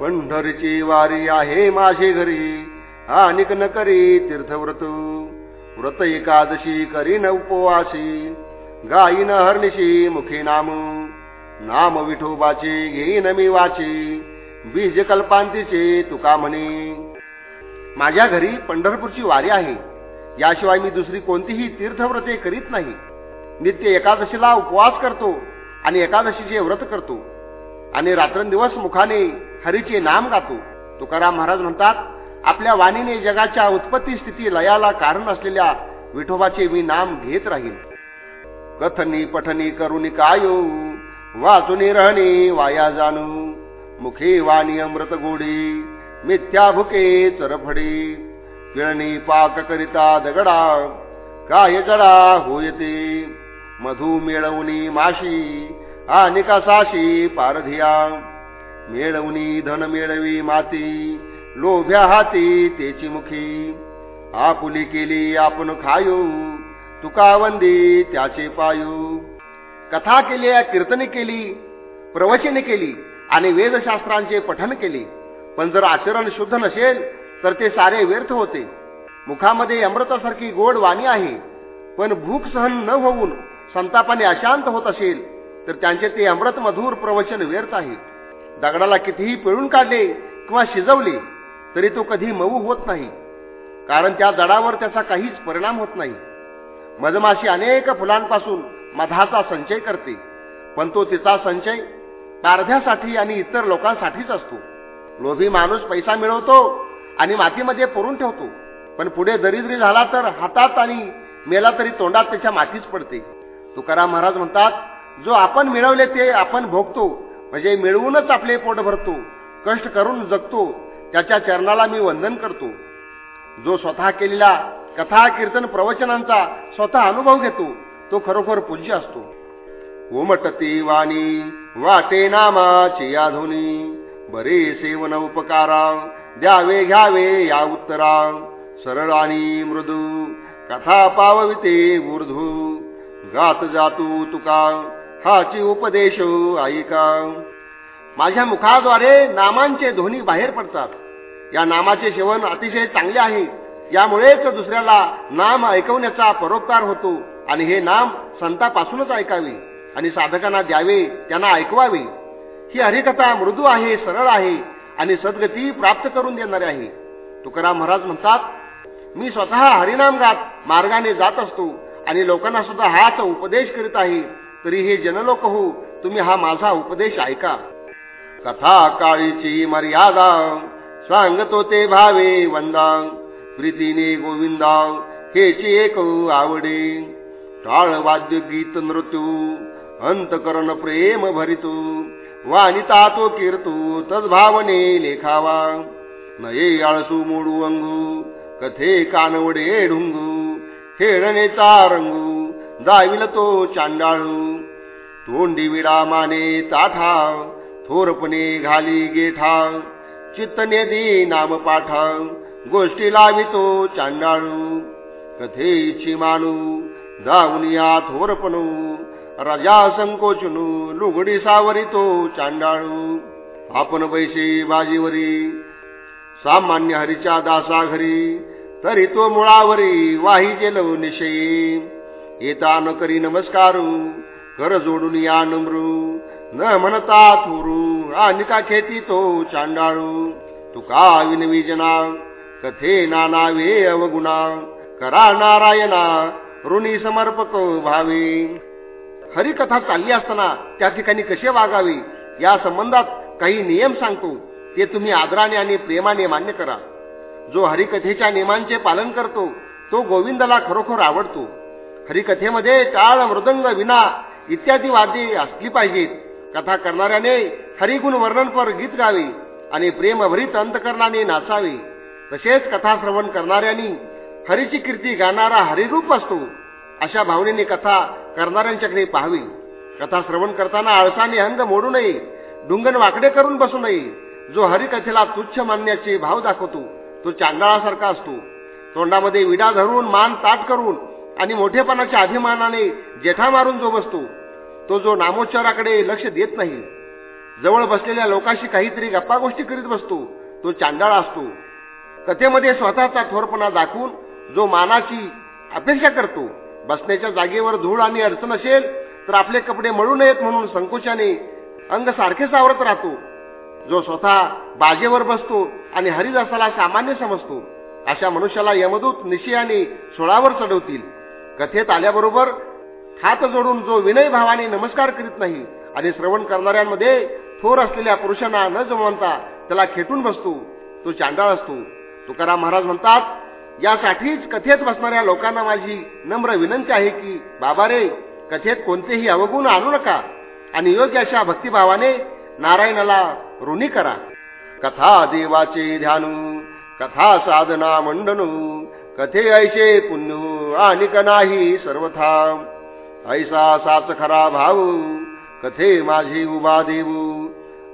पंढरीची वारी आहे माझे घरी. आणिक न करी तीर्थव्रत. व्रत एकादशी करीन उपवासी. गायीन हरणीशी मुखे नाम. नाम विठोबाचे घेईन मी वाची. बीज कल्पांतीचे तुका म्हणे. माझ्या घरी पंढरपूरची वारी आहे. याशिवाय मी दुसरी कोणतीही तीर्थव्रते करीत नाही. नित्य एकादशीला उपवास करतो आणि एकादशीचे व्रत करतो. आणि रात्रंदिवस मुखाने हरीचे नाम गातो. तुकाराम महाराज म्हणतात आपल्या वाणीने जगाच्या उत्पत्ती स्थिती लयाला कारण असलेल्या विठोबाचे मी नाम घेत राहील कथनी पठनी करुनी कायो वाचुनी रहणे वाया जाणू मुखे वाणी अमृत गोडी मिथ्या भुके चरफडी. पिळणी पाक करिता दगडा काय जडा होयते. मधु मिळवणी माशी आणि कसाशी पारधिया मिळवणी धन मिळवी माती लोभ्या हाती तेची मुखी आपुली केली आपण खायू तुका वंदी त्याचे पायू कथा केली कीर्तने केली प्रवचने केली आणि वेदशास्त्रांचे पठन केले पण जर आचरण शुद्ध नसेल तर ते सारे व्यर्थ होते मुखामध्ये अमृतासारखी गोड वाणी आहे पण भूक सहन न होऊन संतापाने अशांत होत असेल तर त्यांचे ते अमृत मधुर प्रवचन व्यर्थ आहे. दगडाला कितीही पिळून काढले किंवा शिजवले तरी तो कधी मऊ होत नाही. कारण त्या जडावर त्याचा काहीच परिणाम होत नाही. मधमाशी अनेक फुलांपासून मधाचा संचय करते पण तो तिचा संचय पारध्यासाठी आणि इतर लोकांसाठीच असतो. लोभी माणूस पैसा मिळवतो आणि मातीमध्ये पुरून ठेवतो पण पुढे दरिद्री झाला तर हातात आणि मेला तरी तोंडात त्याच्या मातीच पडते. तुकाराम महाराज म्हणतात जो आपण मिळवले ते आपण भोगतो. म्हणजे मिळवूनच आपले पोट भरतो. कष्ट करून जगतो. त्याच्या चरणाला मी वंदन करतो. जो स्वतः केलेला कथा कीर्तन प्रवचनांचा स्वतः अनुभव घेतो तो खरोखर पूज्य असतो. उमटती वाणी वाटे नामाची आधुनी. बरे सेवन उपकारा द्यावे घ्यावे या उत्तरा. सरळ आणि मृदू कथा पावविते ऊर्धू गात जातू तुका. हाची उपदेश ऐका माझ्या मुखाद्वारे नामांचे ध्वनी बाहेर पडतात. या नामाचे सेवन अतिशय चांगले आहे. यामुळेच दुसऱ्याला नाम ऐकवण्याचा परोपकार होतो आणि हे नाम संतापासूनच ऐकावे आणि साधकांना द्यावे त्यांना ऐकवावे. ही हरिकथा मृदू आहे सरळ आहे आणि सद्गती प्राप्त करून देणारी आहे. तुकाराम महाराज म्हणतात मी स्वतः हरिनाम गात मार्गाने जात असतो आणि लोकांना सुद्धा हाच उपदेश करीत आहे. तरी हे जनलोक हो तुम्ही हा माझा उपदेश ऐका. कथा काळीची मर्यादा सांगतो ते भावे वंदा प्रीतीने गोविंदा हेची एक आवडे. टाळ वाद्य गीत नृत्यू अंतकरण प्रेम भरितो वाणिता तो कीर्तू तद्भावने लेखावा. नये आळसू मोडू अंगू कथे कानवडे ढुंगू खेळणेचा रंगू. दाविल तो चांडाळू. तोंडी विरामाने ताठा थोरपणे घाली गेठा. चित्तनेदी नाम पाठा गोष्टी लावितो चांडाळू. कथेची मानू दावनिया थोरपणू. राजा संकोचनू लुगडी सावरितो चांडाळू. आपण पैसे बाजीवरी सामान्य हरीच्या दासा घरी तरी तो मुळावरी वाही गेलो निशयी. येता न करी नमस्कारू कर जोडून या नम्रू. न म्हणता थोरू आणि का खेती तो चांडाळू. तुका विनविजना कथे नानावे अवगुणा. करा नारायणा ऋणी समर्पक भावे हरिकथा चालली असताना त्या ठिकाणी कसे वागावे? या संबंधात काही नियम सांगतो. ते तुम्ही आदराने आणि प्रेमाने मान्य करा. जो हरिकथेच्या नियमांचे पालन करतो तो गोविंदाला खरोखर आवडतो. हरिकथेमध्ये टाळ मृदंग विना इत्यादी वाद्ये असली पाहिजेत. कथा करणाऱ्याने हरिगुण वर्णनपर गीत गावे आणि प्रेमभरीत अंतकरणाने नाचावे. तसेच कथा श्रवण करणाऱ्यांनी हरीची कीर्ती गाणारा हरिरूप असतो अशा भावनेने कथा करणाऱ्यांच्याकडे पाहावी. कथा श्रवण करताना आळसाने अंग मोडू नये डुंगण वाकडे करून बसू नये. जो हरिकथेला तुच्छ मानण्याचे भाव दाखवतो तो चांदाळासारखा असतो. तोंडामध्ये विडा धरून मान ताट करून आणि मोठेपणाच्या अधिमानाने जेठा मारून जो बसतो तो जो नामोच्चाराकडे लक्ष देत नाही जवळ बसलेल्या लोकांशी काहीतरी गप्पा गोष्टी करीत बसतो तो चांडाळ असतो. कथेमध्ये स्वतःचा थोरपणा दाखवून जो मानाची अपेक्षा करतो बसण्याच्या जागेवर धूळ आणि अडचण असेल तर आपले कपडे मळू नयेत म्हणून संकोचाने अंग सारखे सावरत राहतो. जो स्वतः बाजेवर बसतो आणि हरिदासाला सामान्य समजतो अशा मनुष्याला यमदूत निश्चयाने सोळावर चढवतील. कथेत आल्याबरोबर हात जोडून जो विनय भावाने नमस्कार करीत नाही आणि श्रवण करणाऱ्यांमध्ये थोर असलेल्या पुरुषांना न जमवता त्याला खेटून बसतो तो चांडाळ असतो. तुकाराम महाराज म्हणतात यासाठीच कथेत बसणाऱ्या लोकांना माझी नम्र विनंती आहे की बाबा रे कथेत कोणतेही अवगुण आणू नका आणि योग्य अशा भक्तिभावाने नारायणाला ऋणी करा. कथा देवाचे ध्यानू कथा साधना मंडनू कथे ऐसे पुण्य आणि नाही सर्वथा. ऐसा साच खरा भाऊ कथे माझी उभा देऊ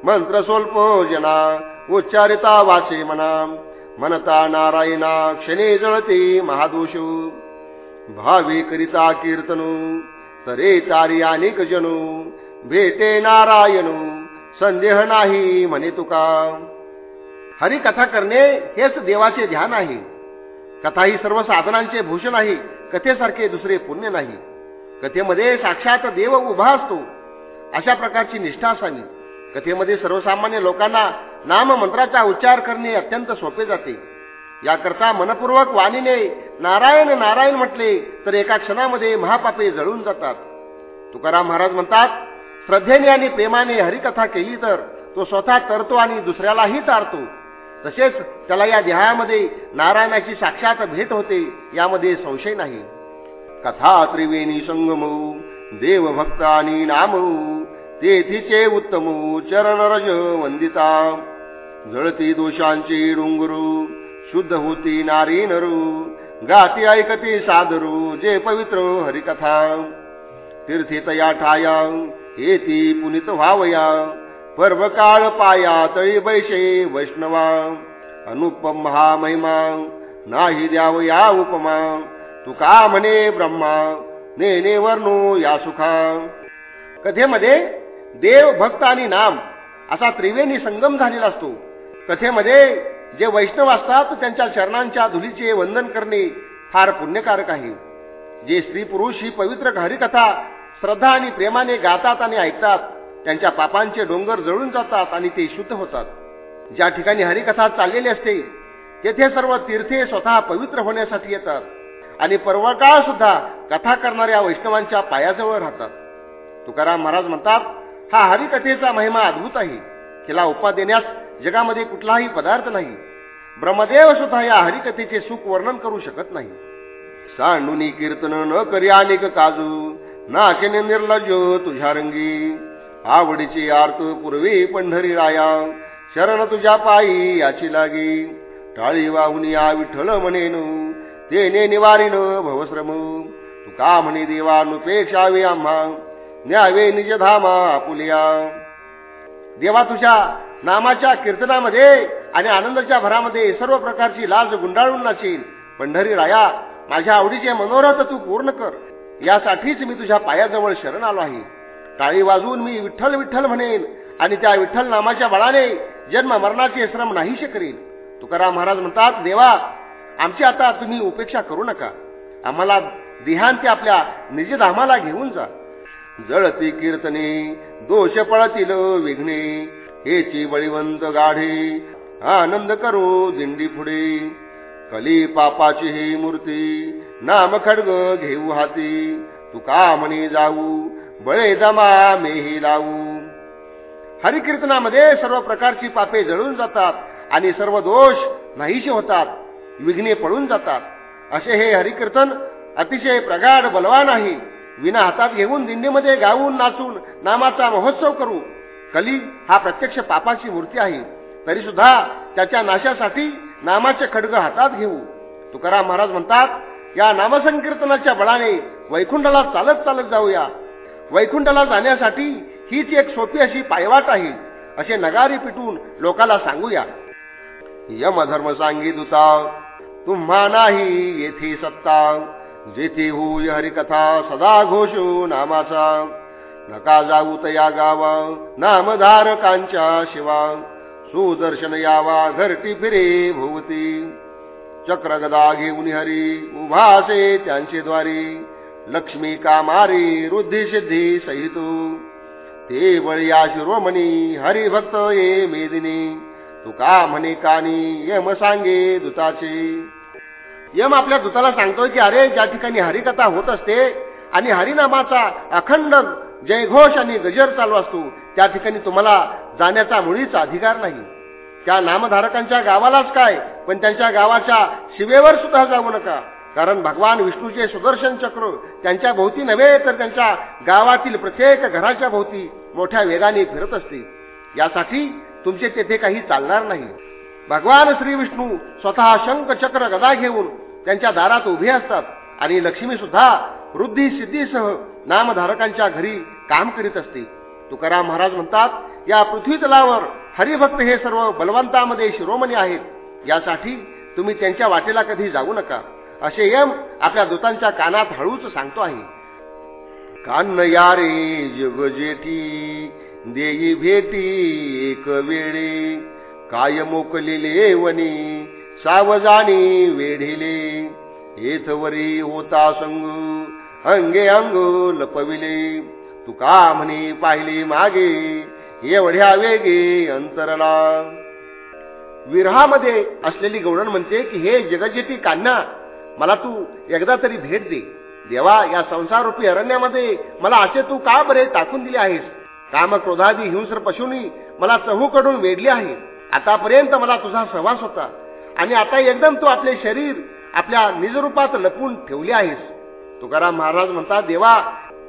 मंत्र स्वल्प जना उच्चारिता वाचे मना. मनता नारायणा क्षणे जळते महादोषू. भावे करिता कीर्तनू तरे तारी अनेक जनू. भेटे नारायणू संदेह नाही म्हणे तुका. हरिकथा करणे हेच देवाचे ध्यान आहे. कथा ही सर्व साधनांचे भूषण आहे कथेसारखे दुसरे पुण्य नाही. कथेमध्ये साक्षात देव उभा असतो अशा प्रकारची निष्ठा असावी. कथेमध्ये सर्वसामान्य लोकांना नाम मंत्राचा उच्चार करणे अत्यंत सोपे जाते. याकरता मनपूर्वक वाणीने नारायण नारायण म्हटले तर एका क्षणामध्ये महापापे जळून जातात. तुकाराम महाराज म्हणतात श्रद्धेने आणि प्रेमाने हरिकथा केली तर तो स्वतः तरतो आणि दुसऱ्यालाही तारतो. तसेच त्याला या देहामध्ये नारायणाची साक्षात भेट होते यामध्ये संशय नाही. कथा त्रिवेणी संगमू देवभक्त आणि नामऊ तेथीचे उत्तम चरण रज वंदिता जळती दोषांची डोंगरू शुद्ध होती नारी नरू गाती ऐकती सादरू जे पवित्र हरिकथा. तीर्थित या ठाया येती पुनित व्हावया. पर्व काळ पाया तळी बैशे वैष्णवा अनुपम महामहिमा नाही द्याव या उपमा. तुका म्हणे ब्रह्मा नेने वर्णो या सुखा. कथेमध्ये देव भक्त आणि नाम असा त्रिवेणी संगम झालेला असतो. कथेमध्ये जे वैष्णव असतात त्यांच्या चरणांच्या धुलीचे वंदन करणे फार पुण्यकारक आहे. जे स्त्री पुरुष ही पवित्र हरिकथा श्रद्धा आणि प्रेमाने गातात आणि ऐकतात त्यांच्या पापांचे डोंगर जळून जातात आणि ते शुद्ध होतात. ज्या ठिकाणी हरिकथा चाललेली असते तेथे सर्व तीर्थे स्वतः पवित्र होण्यासाठी येतात आणि पर्वकाळ सुद्धा कथा करणाऱ्या वैष्णवांच्या पायाजवळ राहतात. तुकाराम महाराज म्हणतात हा हरिकथेचा महिमा अद्भुत आहे. तिला उपा देण्यास जगामध्ये कुठलाही पदार्थ नाही. ब्रह्मदेव सुद्धा या हरिकथेचे सुख वर्णन करू शकत नाही. सांडुनी कीर्तन न करी अनेक काजू नाचने निर्लज तुझ्या रंगी. आवडीची आर्त पूर्वी पंढरी राया शरण तुझ्या पायी याची लागी. टाळी वाहून या विठ्ठल म्हणेन. तेने निवारीन भवश्रम. तू का म्हणे देवा नुपेक्षावे आम्हा. न्यावे निज धामा आपुलिया. देवा तुझ्या नामाच्या कीर्तनामध्ये आणि आनंदाच्या भरामध्ये सर्व प्रकारची लाज गुंडाळून नाचील पंढरी राया माझ्या आवडीचे मनोरथ तू पूर्ण कर. यासाठीच मी तुझ्या पायाजवळ शरण आलो आहे. टाळी वाजवून मी विठ्ठल विठ्ठल म्हणेन आणि त्या विठ्ठल नामाच्या बळाने जन्म मरणाचे श्रम नाहीशे करीन. तुकाराम महाराज म्हणतात देवा आमची आता तुम्ही उपेक्षा करू नका. आम्हाला देहांती आपल्या निजधामाला घेऊन जा. जळती कीर्तने दोष पळतील विघ्ने हेची बळीवंत गाढे आनंद करू दिंडी पुढे. कली पापाची ही मूर्ती नाम खडग घेऊ हाती. तुका म्हणे जाऊ बळे दमा मेही लावू. हरिकीर्तनामध्ये सर्व प्रकारची पापे जळून जातात आणि सर्व दोष नाहीशी होतात विघ्ने पळून जातात. असे हे हरिकीर्तन अतिशय प्रगाढ बलवान आहे. विना हातात घेऊन दिंडीमध्ये गाऊन नाचून नामाचा महोत्सव करू. कली हा प्रत्यक्ष पापाची मूर्ती आहे. तरी सुद्धा त्याच्या नाशासाठी नामाचे खडग हातात घेऊ. तुकाराम महाराज म्हणतात या नामसंकीर्तनाच्या बळाने वैकुंठाला चालत चालत जाऊया. वैकुंठाला जाण्यासाठी हीच एक सोपी अशी पायवाट आहे असे नगारी पिटून लोकाला सांगूया. यमधर्म सांगितुता तुम्हा नाही येथे सत्ता. जेथे होय हरिकथा सदा घोषो नामाचा. नका जाऊ तया गावा नामधारकांच्या शिवा. सुदर्शन यावा घरटी फिरे भोवती. चक्रगदा घेऊन हरी उभासे त्यांचे द्वारी. लक्ष्मी कामारी रुद्धी सिद्धी सहितू। ते बळया शिरोमणी हरिभक्त ये मेदिनी। तुका म्हणे कानी यम सांगे दुताचे। यम आपल्या दुताला सांगतोय की अरे ज्या ठिकाणी हरिकथा होत असते आणि हरिनामाचा अखंड जयघोष आणि गजर चालू असतो त्या ठिकाणी तुम्हाला जाण्याचा मुळीच अधिकार नाही. त्या नामधारकांच्या गावालाच काय पण त्यांच्या गावाच्या शिवेवर सुद्धा जाऊ नका. कारण भगवान विष्णूचे सुदर्शन चक्र त्यांच्या भोवती नव्हे तर त्यांच्या गावातील प्रत्येक घराच्या भोवती मोठ्या वेगाने फिरत असते. यासाठी तुमचे तेथे काही चालणार नाही. भगवान श्री विष्णू स्वतः शंख चक्र गदा घेऊन त्यांच्या दारात उभे असतात आणि लक्ष्मी सुद्धा वृद्धी सिद्धीसह नामधारकांच्या घरी काम करीत असते. तुकाराम महाराज म्हणतात या पृथ्वी तलावर हरिभक्त हे सर्व बलवंतामध्ये शिरोमणी आहेत. यासाठी तुम्ही त्यांच्या वाटेला कधी जाऊ नका. असे यम आपल्या दूतांच्या कानात हळूच सांगतो आहे. कान यारे जग जेठी देई भेटी एक वेळे. काय मोकलेले वनी सावजानी वेढिले. येथवरी होता संग अंगे अंग लपविले. तुका म्हणे पाहिले मागे एवढ्या वेगे अंतरला. विरहामध्ये असलेली गौडण म्हणते की हे जगजेती कान्हा मला तू एकदा तरी भेट दे. देवा या संसाररूपी अरण्यामध्ये मला असे तू का बरे टाकून दिले आहेस? काम क्रोधादी हिंस्र पशुनी मला चहूकडून वेढली आहे. आतापर्यंत मला तुझा सहवास होता. आणि आता एकदम तू आपले शरीर आपल्या निजरूपात लपून ठेवले आहेस. तुकाराम महाराज म्हणतात देवा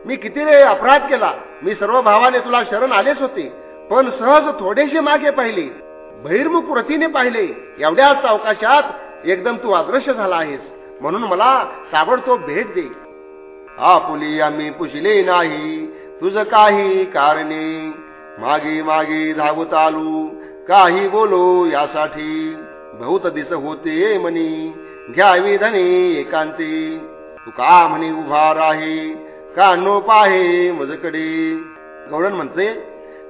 मी किती रे अपराध केला. मी सर्व भावाने तुला शरण आलेच होते. पण सहज थोडेसे मागे पाहिले. बहिर्मुख रतीने पाहिले. एवढ्याच अवकाशात एकदम तू अदृश्य झाला आहेस. म्हणून मला ताबडतोब भेट दे. आपुली आम्ही पुशले नाही तुझ काही कारणे. मागे मागे धावत आलो काही बोलो यासाठी. बहुत दिस होते मनी घ्यावी धने एकांती. तू का म्हणे उभा राहे का नो पाहे मजकडे? गौडन म्हणते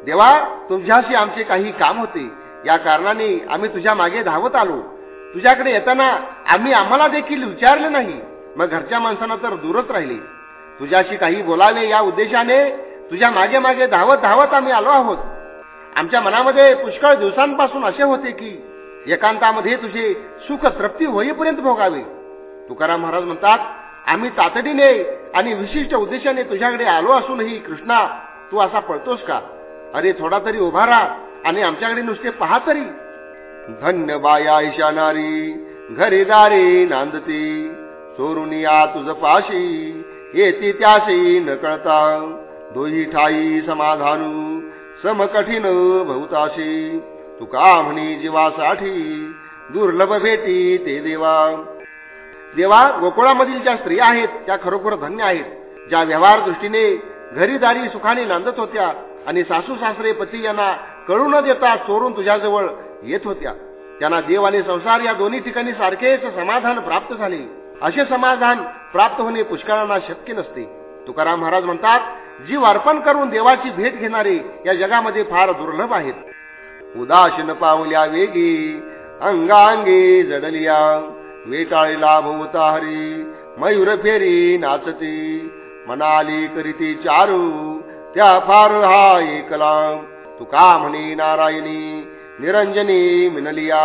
देवा तुझ्याशी आमचे काही काम होते. या कारणाने आम्ही तुझ्या मागे धावत आलो. तुझ्याकडे येताना आम्ही आम्हाला देखील विचारले नाही. मग घरच्या माणसांना तर दूरच राहिले. तुझ्याशी काही बोलावे या उद्देशाने तुझ्या मागे मागे धावत धावत आम्ही आलो आहोत. आमच्या मनामध्ये पुष्कळ दिवसांपासून असे होते की एकांतामध्ये तुझे सुख तृप्ती होईपर्यंत भोगावे. तुकाराम महाराज म्हणतात आम्ही तातडीने आणि विशिष्ट उद्देशाने तुझ्याकडे आलो असूनही कृष्णा तू असा पळतोस का? अरे थोडा तरी उभा राहा आणि आमच्याकडे नुसते पहा तरी. धन्य बाया ईशानारी घरी दारी नांदती. चोरुनी या तुझ पाशी येते त्याशी न कळता. दोही ठाई समाधानू समकठीण बहुताशी. तुका म्हणी जीवासाठी दुर्लभ भेटी ते देवा. देवा गोकुळामधील ज्या स्त्रिया आहेत त्या खरोखर धन्य आहेत. ज्या व्यवहार दृष्टीने घरीदारी सुखाने नांदत होत्या आणि सासू सासरे पती यांना कळू न देता चोरून तुझ्याजवळ येत होत्या. त्यांना देव आणि संसार या दोन्ही ठिकाणी सारखेच समाधान प्राप्त झाले. असे समाधान प्राप्त होणे पुष्कळांना शक्य नसते. तुकाराम महाराज म्हणतात जीव अर्पण करून देवाची भेट घेणारे या जगामध्ये फार दुर्लभ आहेत. उदासीन पावल्या वेगी अंगांगी जडलिया वेटाळीला भोवता हरी मयूर फेरी नाचती. मनाली करीती चारू त्या फार हा एकला. तुका म्हणे नारायणी निरंजनी मिनलिया.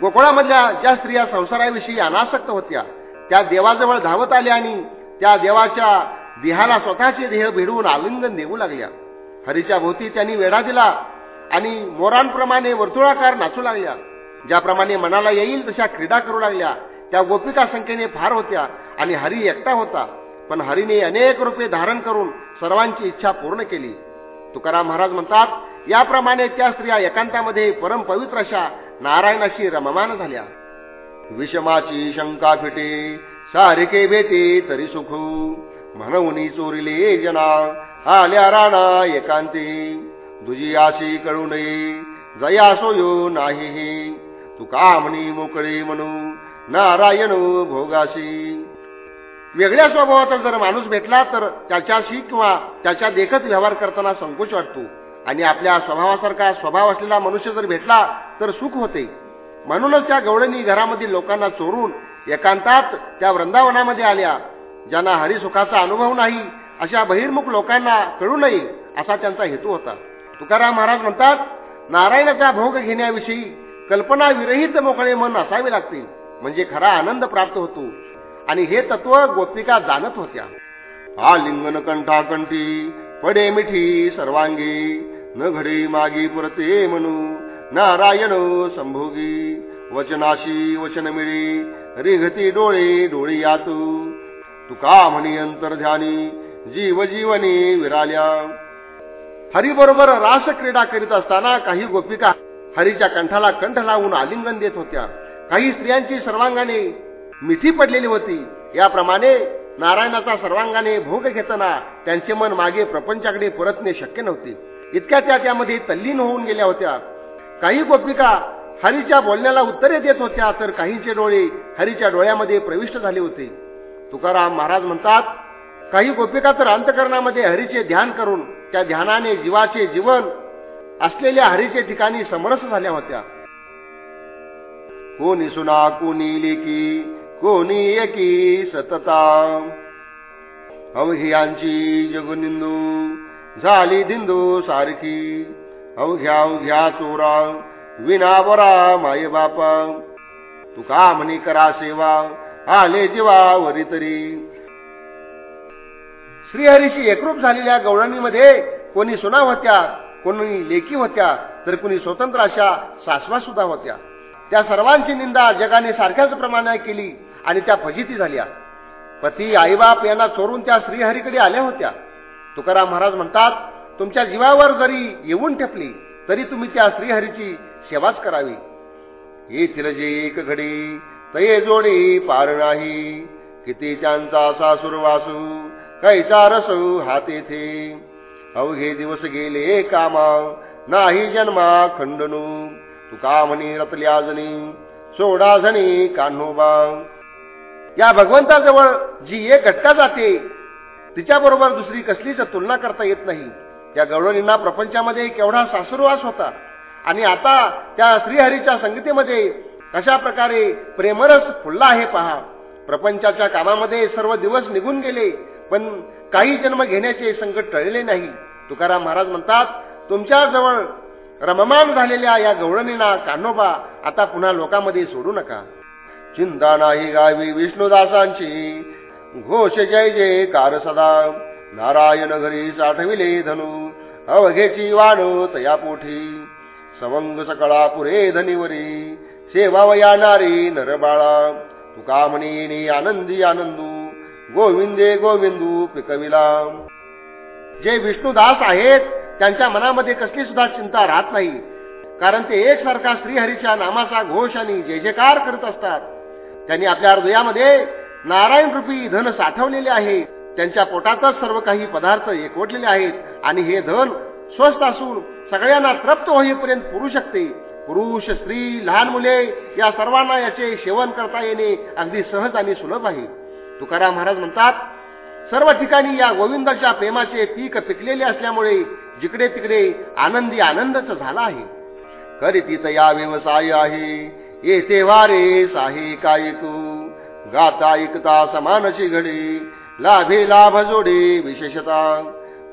गोकुळामधल्या ज्या स्त्रिया संसाराविषयी अनासक्त होत्या त्या देवाजवळ धावत आल्या आणि त्या देवाच्या देहाला स्वतःचे देह भिडवून आलिंगन देऊ लागल्या. हरीच्या भोवती त्यांनी वेढा दिला आणि मोरांप्रमाणे वर्तुळाकार नाचू लागल्या. ज्याप्रमाणे मनाला येईल तशा क्रीडा करू लागल्या. त्या गोपिका संख्येने फार होत्या आणि हरी एकटा होता. पण हरीने अनेक रूपे धारण करून सर्वांची इच्छा पूर्ण केली. तुकाराम महाराज म्हणतात याप्रमाणे त्या स्त्रिया एकांतामध्ये परमपवित्र अशा नारायणाशी रममान झाल्या. विषमाची शंका फिटे सारिके भेटे तरी सुख म्हणून चोरिले जना आल्या राणा एकांती. दुजी आशी कळू नये जया सोयो नाही तुका म्हणी मोकळे म्हणू नारायण भोगाशी. वेगळ्या स्वभावाचा जर माणूस भेटला तर त्याच्याशी किंवा त्याच्या देखत व्यवहार करताना संकोच वाटतो. आणि आपल्या स्वभावासारखा स्वभाव असलेला मनुष्य जर भेटला तर सुख होते. म्हणूनच त्या गवळणी घरामधील लोकांना चोरून एकांतात त्या वृंदावनामध्ये आल्या. ज्यांना हरिसुखाचा अनुभव नाही अशा बहिर्मुख लोकांना कळू नये असा त्यांचा हेतू होता. तुकाराम महाराज म्हणतात नारायणाचा भोग घेण्याविषयी कल्पना विरहित मोकळे मन असावे लागते म्हणजे खरा आनंद प्राप्त होतो. आणि हे तत्व गोपिका जाणत होत्या. हा लिंगन कंठाकंठी पडे मिठी सर्वांगी न घडे मागी पुरते म्हणू नारायण संभोगी वचनाशी वचन मिळे रिघती डोळे डोळी यातू तुका म्हणी अंतर्ध्यानी जीव जीवनी विराल्या. हरिबरोबर रास क्रीडा करीत असताना काही गोपिका हरीच्या कंठाला कंठ लावून आलिंगन देत होत्या. काही स्त्रियांची सर्वांगाने मिठी पडलेली होती. याप्रमाणे नारायणाचा सर्वांगाने भोग घेताना त्यांचे मन मागे प्रपंचाकडे परतणे शक्य नव्हते. इतक्या त्या त्यामध्ये तल्लीन होऊन गेल्या होत्या. काही गोपिका हरीच्या बोलण्याला उत्तरे देत होत्या तर काहींचे डोळे हरीच्या डोळ्यामध्ये प्रविष्ट झाले होते. तुकाराम महाराज म्हणतात काही गोपिका तर अंतकरणामध्ये हरीचे ध्यान करून त्या ध्यानाने जीवाचे जीवन असलेल्या हरीचे ठिकाणी समरस झाल्या होत्या. कोणी सुना कोणी लेकी कोणी एकी सतता? अवघ्यांची जगनिंदू झाली दिंदू सारखी. अवघ्या अवघ्या चोरा विनावरा माय बापा. तुका म्हणी करा सेवा आले जीवा वरी तरी. श्रीहरीशी एकरूप झालेल्या गवळणीमध्ये कोणी सुना होत्या कोणी लेखी होत्या तर कोणी स्वतंत्र अशा सासवा सुद्धा होत्या. त्या सर्वांची निंदा जगाने सारख्याच प्रमाणे केली. आणि त्या फजिती झाल्या. पती आईबाप यांना चोरून त्या श्रीहरीकडे आल्या होत्या. तुकाराम महाराज म्हणतात तुमच्या जीवावर जरी येऊन ठेपली तरी तुम्ही त्या श्रीहरीची सेवाच करावी. हे तिरजे एक घडी तये जोडी पार नाही. किती त्यांचा सासूर वासू कैसा रस हातेथे अवघे दिवस गेले कामा नाही जन्मा खंडनू. तुका म्हणी रतल्या जणी सोडा जणी कान्होबा. या भगवंताजवळ जी एक घटका जाते तिच्याबरोबर दुसरी कसलीच तुलना करता येत नाही. त्या गवळणींना प्रपंचामध्ये केवढा सासुरवास होता. आणि आता त्या श्रीहरीच्या संगीतेमध्ये कशा प्रकारे प्रेमरस फुलला आहे पहा. प्रपंचाच्या कामामध्ये सर्व दिवस निघून गेले पण काही जन्म घेण्याचे संकट टळले नाही. तुकाराम महाराज म्हणतात तुमच्या जवळ रममान झालेल्या या गवळणींना कान्होबा आता पुन्हा लोकांमध्ये सोडू नका. चिंता नाही गावी विष्णुदासांची. घोष जय जय कार सदा. नारायण घरी साठविले धनु. अवघेची वाण तया पोठी सवंग सकळा पुरे धनिवरी. सेवावया नारी नरबाळा. तुका म्हणी आनंदी आनंदू. गोविंदे गोविंदू पिकविला. जे विष्णुदास आहेत त्यांच्या मनामध्ये कसली सुद्धा चिंता राहत नाही. कारण ते एकसारखा श्रीहरीच्या नामाचा घोष आणि जय जयकार करत असतात. त्यांनी आपल्या हृदयामध्ये नारायण रूपी धन साठवलेले आहे. त्यांच्या पोटातच सर्व काही पदार्थ एकवटलेले आहेत आणि हे धन स्वस्त असून सगळ्यांना तृप्त होईपर्यंत पुरू शकते. पुरुष स्त्री लहान मुले या सर्वांना याचे सेवन करता येणे अगदी सहज आणि सुलभ आहे. तुकाराम महाराज म्हणतात सर्व ठिकाणी या गोविंदाच्या प्रेमाचे पीक पिकलेले असल्यामुळे जिकडे तिकडे आनंदी आनंदच झाला आहे. करीतीत या व्यवसाय आहे? येते वारे साही काय गाता ऐकता समानची घडी लाभे लाभ जोडे विशेषता.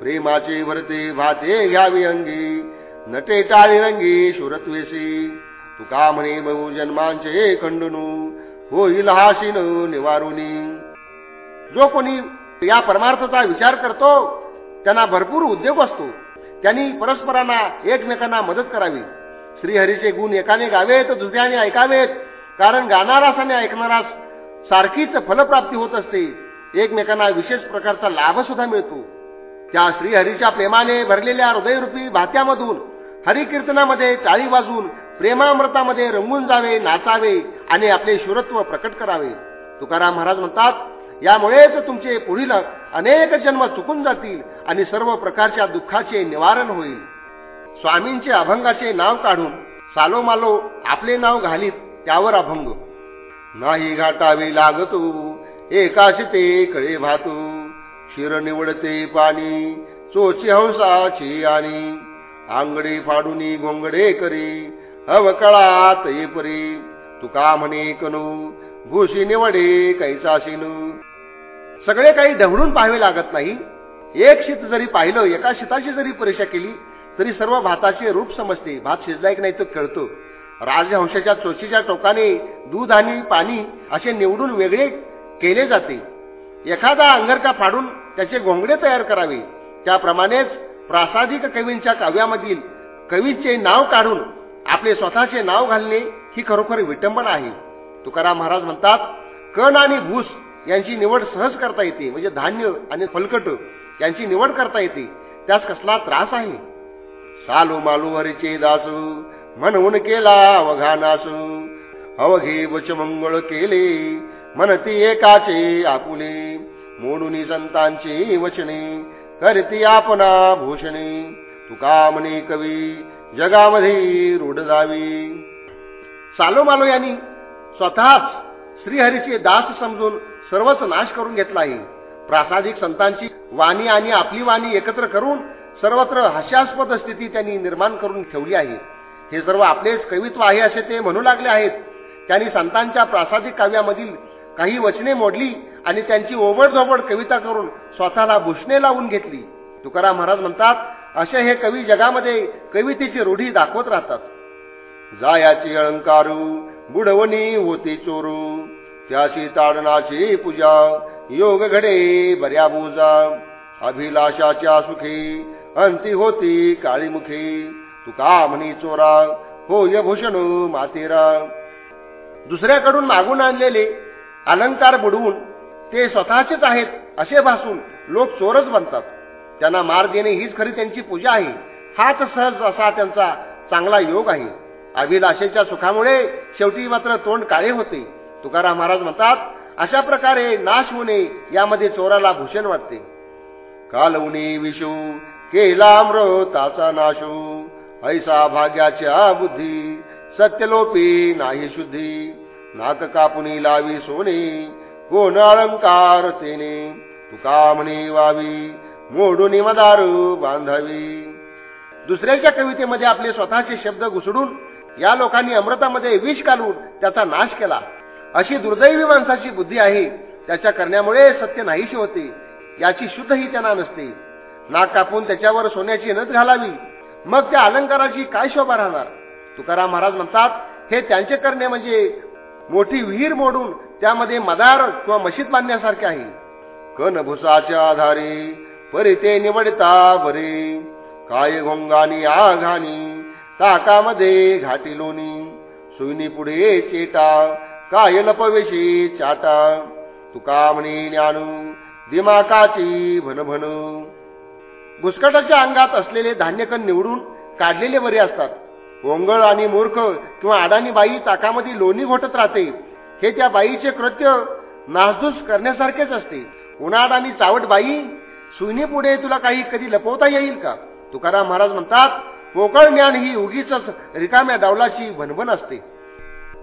प्रेमाचे भरते भाते घ्यावी अंगी नटे टाळी रंगी शुरत्वेशी तुका म्हणे बहु जन्मांचे खंडनू होईल हाशिन निवारुनी. जो कोणी या परमार्थाचा विचार करतो त्यांना भरपूर उद्योग असतो. त्यांनी परस्परांना एकमेकांना मदत करावी. श्रीहरीचे गुण एकाने गावेत दुसऱ्याने ऐकावेत. कारण गाणारास आणि ऐकणारास सारखीच फलप्राप्ती होत असते. एकमेकांना विशेष प्रकारचा लाभ सुद्धा मिळतो. त्या श्रीहरीच्या प्रेमाने भरलेल्या हृदयरूपी भात्यामधून हरिकीर्तनामध्ये टाळी वाजून प्रेमामृतामध्ये रंगून जावे नाचावे आणि आपले शुरत्व प्रकट करावे. तुकाराम महाराज म्हणतात यामुळेच तुमचे पुढील अनेक जन्म चुकून जातील आणि सर्व प्रकारच्या दुःखाचे निवारण होईल. स्वामींचे अभंगाचे नाव काढून सालोमालो आपले नाव घालीत त्यावर अभंग. नाही घाटावी लागतो एकाशी ते कळे भातू. शिर निवडते पाणी चोची हंसाची आणि आंगडे फाडूनी घोंगडे करी अवकळात ये परी. तुका म्हणे कनू भूशी निवडे कैसा शिनू सगळे काही ढवळून पाहावे लागत नाही. एक शीत जरी पाहिलं एका शीताची जरी परीक्षा केली तरी सर्व भाताचे रूप समजते. भात शिजलाय की नाही तो कळतो. राजहंशाच्या चोचीच्या टोकाने दूध आणि पाणी असे निवडून वेगळे केले जाते. एखादा अंगरका फाडून त्याचे घोंगडे तयार करावे. त्याप्रमाणेच प्रासादिक कवींच्या काव्यामधील कवीचे नाव काढून आपले स्वतःचे नाव घालणे ही खरोखर विटंबना आहे. तुकाराम महाराज म्हणतात कण आणि भूस यांची निवड सहज करता येते. म्हणजे धान्य आणि फलकट यांची निवड करता येते. त्यास कसला त्रास आहे? सालू मालू हरीचे दासू म्हणून केला अवघानासू. अवघे अवघे वचमंगळ केले म्हणती एकाचे आपुले. मोडून संतांची वचने करती आपणा भूषणे. तुका म्हणे कवी जगामध्ये रूढ जावी. सालोमालो यांनी स्वतःच श्रीहरीचे दास समजून सर्वच नाश करून घेतला आहे. प्रासादिक संतांची वाणी आणि आपली वाणी एकत्र करून सर्वत्र हास्यास्पद स्थिती त्यांनी निर्माण करून ठेवली आहे. हे सर्व आपलेच कवित्व आहे असे ते म्हणू लागले आहेत. त्यांनी संतांच्या प्रासादिक काव्यामधील काही वचने मोडली आणि त्यांची ओबडधोबड कविता करून स्वतःला भूषणे लावून घेतली. तुकाराम महाराज म्हणतात असे हे कवी जगामध्ये कवितेची रूढी दाखवत राहतात. जायाची अलंकारू बुडवणी होती चोरू. त्याची ताडणाची पूजा योग घडे बऱ्या बोजा. अभिलाषाच्या सुखी अंती होती काळीमुखी. तुका म्हणी चोरा होय भूषण मातेरा. दुसऱ्याकडून मागून आणलेले अलंकार बुडवून ते स्वतःचेच आहेत असे भासून लोक चोरच बनतात. त्यांना मार देणे हीच खरी त्यांची पूजा आहे. हाच सहज असा त्यांचा चांगला योग आहे. अभिलाषेच्या सुखामुळे शेवटी मात्र तोंड काळे होते. तुकाराम महाराज म्हणतात अशा प्रकारे नाश होणे यामध्ये चोराला भूषण वाटते. कालवणी विषू केला अमृताचा नाशू. ऐसा भाग्याच्या बुद्धी सत्यलोपी नाही शुद्धी. नाक कापुनी लावी सोने कोण अलंकार तेने. तुका म्हणे वावी मोडून मदारू बांधावी. दुसऱ्याच्या कवितेमध्ये आपले स्वतःचे शब्द घुसडून या लोकांनी अमृतामध्ये विष घालून त्याचा नाश केला. अशी दुर्दैवी माणसाची बुद्धी आहे. त्याच्या करण्यामुळे सत्य नाहीशी होते. याची शुद्धही त्यांना नसते. नाक कापून त्याच्यावर सोन्याची नथ घालावी. मग त्या अलंकाराची काय शोभा राहणार? तुकाराम महाराज म्हणतात हे त्यांचे करणे म्हणजे मोठी विहीर मोडून त्यामध्ये मदार किंवा मशीद बांधण्यासारखे आहे. कनभुसाच्या आधारे परिते निवडता बरे. काय घोंगानी आघानी ताकामध्ये घाटी लोणी. सुईनी पुढे चेटा काय लपवेशी चाटा. तुका म्हणे ज्ञानू दिमाकाची भनभनू. भुसकटाच्या अंगात असलेले धान्यकण निवडून काढलेले बरे असतात. ओंगळ आणि मूर्ख किंवा अडाणी बाई ताकामध्ये लोणी घोटत राहते. हे त्या बाईचे कृत्य नासधूस करण्यासारखेच असते. उन्हाळ आणि चावट बाई सुनी पुढे तुला काही कधी लपवता येईल का? तुकाराम महाराज म्हणतात पोकळ ज्ञान ही उगीच रिकाम्या डावलाची भनभन असते.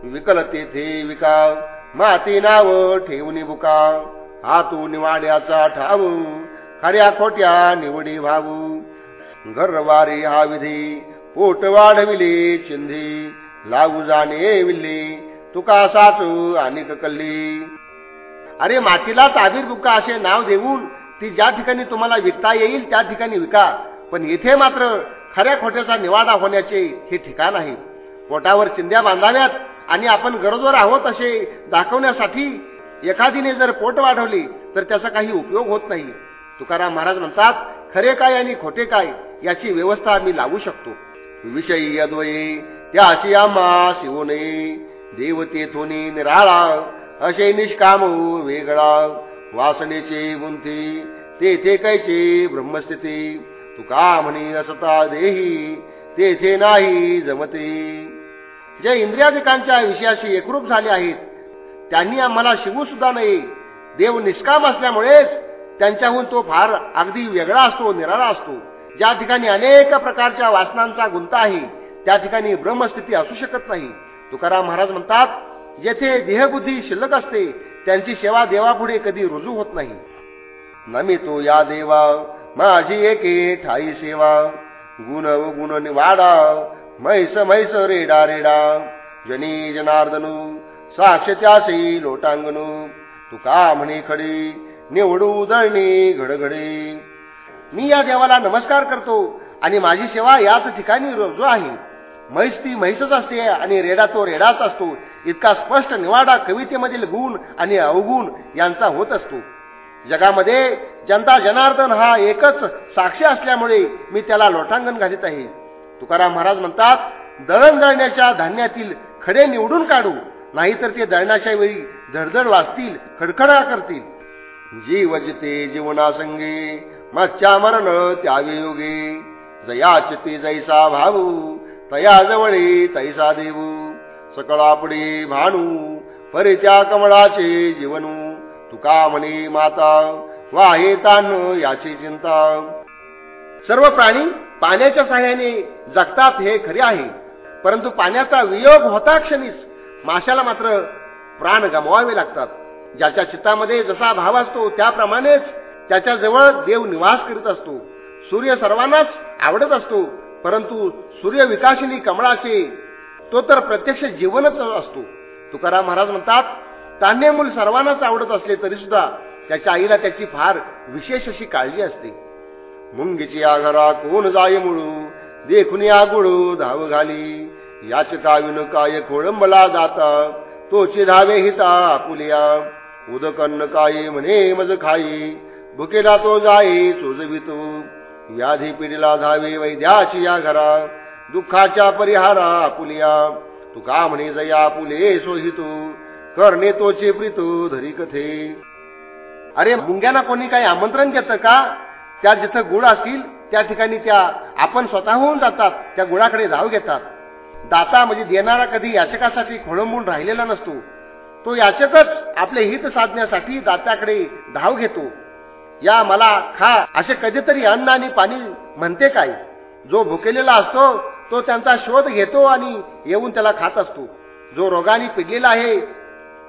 विकल तेथे विकाव माती नाव ठेवणी बुका हातू निवाड्याचा ठाव. खऱ्या खोट्या निवडी भाऊ घरवारी हा विधी पोट वाढविले चिंधी. लागू जाणे विल्ली तुका साचू आणि कल्ली. अरे मातीला ताबीर बुका असे नाव देऊन ती ज्या ठिकाणी तुम्हाला विकता येईल त्या ठिकाणी विका. पण येथे मात्र खऱ्या खोट्याचा निवाडा होण्याचे हे ठिकाण आहे. पोटावर चिंध्या बांधाव्यात आणि आपण गरजवर आहोत असे दाखवण्यासाठी एखादीने जर पोट वाढवले तर त्याचा काही उपयोग होत नाही. तुकाराम महाराज म्हणतात खरे काय आणि खोटे काय याची व्यवस्था आम्ही लावू शकतो. विषयी अद्वये त्याची आम्हा शिवू नये देवतेथोनी निराळा असे निष्काम वेगळा. वासनेचे गुंती तेथे कैचे ब्रह्मस्थिती? तुका म्हणे असता देही तेथे नाही जमते. जे इंद्रियाधिकांच्या विषयाशी एकरूप झाले आहेत त्यांनी आम्हाला शिवू सुद्धा नाही देव निष्काम असल्यामुळेच त्यांच्याहून तो फार अगदी वेगळा असतो निराळा असतो. ज्या ठिकाणी अनेक प्रकारच्या वासनांचा गुंता आहे त्या ठिकाणी ब्रह्मस्थिती असू शकत नाही. तुकाराम महाराज म्हणतात जेथे देहबुद्धी शिल्लक असते त्यांची सेवा देवापुढे कधी रुजू होत नाही. नमितो या देवा माझी एके ठाई सेवा. गुण गुण निवाडा मैस मैस रेडा रेडा. जनी जनार्दनू साक्ष त्यासी लोटांगणू तुका म्हणे खडी निवडू उदळणी घडघडे मी या देवाला नमस्कार करतो आणि माझी सेवा याच ठिकाणी रोजू आहे. म्हैस ती म्हैसच असते आणि रेडा तो रेडाच असतो. इतका स्पष्ट निवाडा कवितेमधील गुण आणि अवगुण यांचा होत असतो. जगामध्ये जनता जनार्दन हा एकच साक्षी असल्यामुळे मी त्याला लोटांगण घालीत आहे. तुकाराम महाराज म्हणतात दळण दळण्याच्या धान्यातील खडे निवडून काढू नाहीतर ते दळण्याच्या वेळी धडधड वाचतील खडखडा करतील. जीवजते जीवनासंगे मच्छा मरण त्यावियोगे जयाचिते जैसा भाऊ तया जवळे तैसा देऊ सकळापडे भानू परे त्या कमळाचे जीवनू. तुका म्हणे माता वाहे तान याची चिंता. सर्व प्राणी पाण्याच्या साह्याने जगतात हे खरे आहे परंतु पाण्याचा वियोग होता क्षणीच. माशाला मात्र प्राण गमवावे लागतात. ज्याच्या चित्तामध्ये जसा भाव असतो त्याप्रमाणेच त्याच्याजवळ देव निवास करीत असतो. सूर्य सर्वांनाच आवडत असतो परंतु सूर्य विकासिनी कमळाचे तो तर प्रत्यक्ष जीवनच असतो. तुकाराम महाराज म्हणतात तान्य मूल सर्वांनाच आवडत असले तरी सुद्धा त्याच्या आईला त्याची फार विशेष अशी काळजी असते. मुंगीची आघरा कोण जाय मुळू देखून आगुळू धाव घाली. याच काविन काय खोळंबला जाता तोची धावे हिता आपुलिया. उदकन्न काय म्हणे मज खाई. भुकेला तो जाई सुजवितो याधी पिढीला धावे वैद्याची या घरा. दुःखाच्या परिहारा आपुलिया तुका म्हणे जया पुले सोहितो. करणे तोचे प्रितो धरी कथे. अरे मुंग्यांना कोणी काही आमंत्रण देतं का? त्या जिथं गुळ असतील त्या ठिकाणी त्या आपण स्वतःहून जातात त्या गुळाकडे धाव घेतात. दाता म्हणजे देणारा कधी याचकासाठी खोळंबून राहिलेला नसतो. तो याचकच आपले हित साधण्यासाठी दात्याकडे धाव घेतो. या मला खा असे कधीतरी अन्न आणि पाणी म्हणते काय? जो भुकेलेला असतो तो त्यांचा शोध घेतो आणि येऊन त्याला खात असतो. जो रोगाने पिडलेला आहे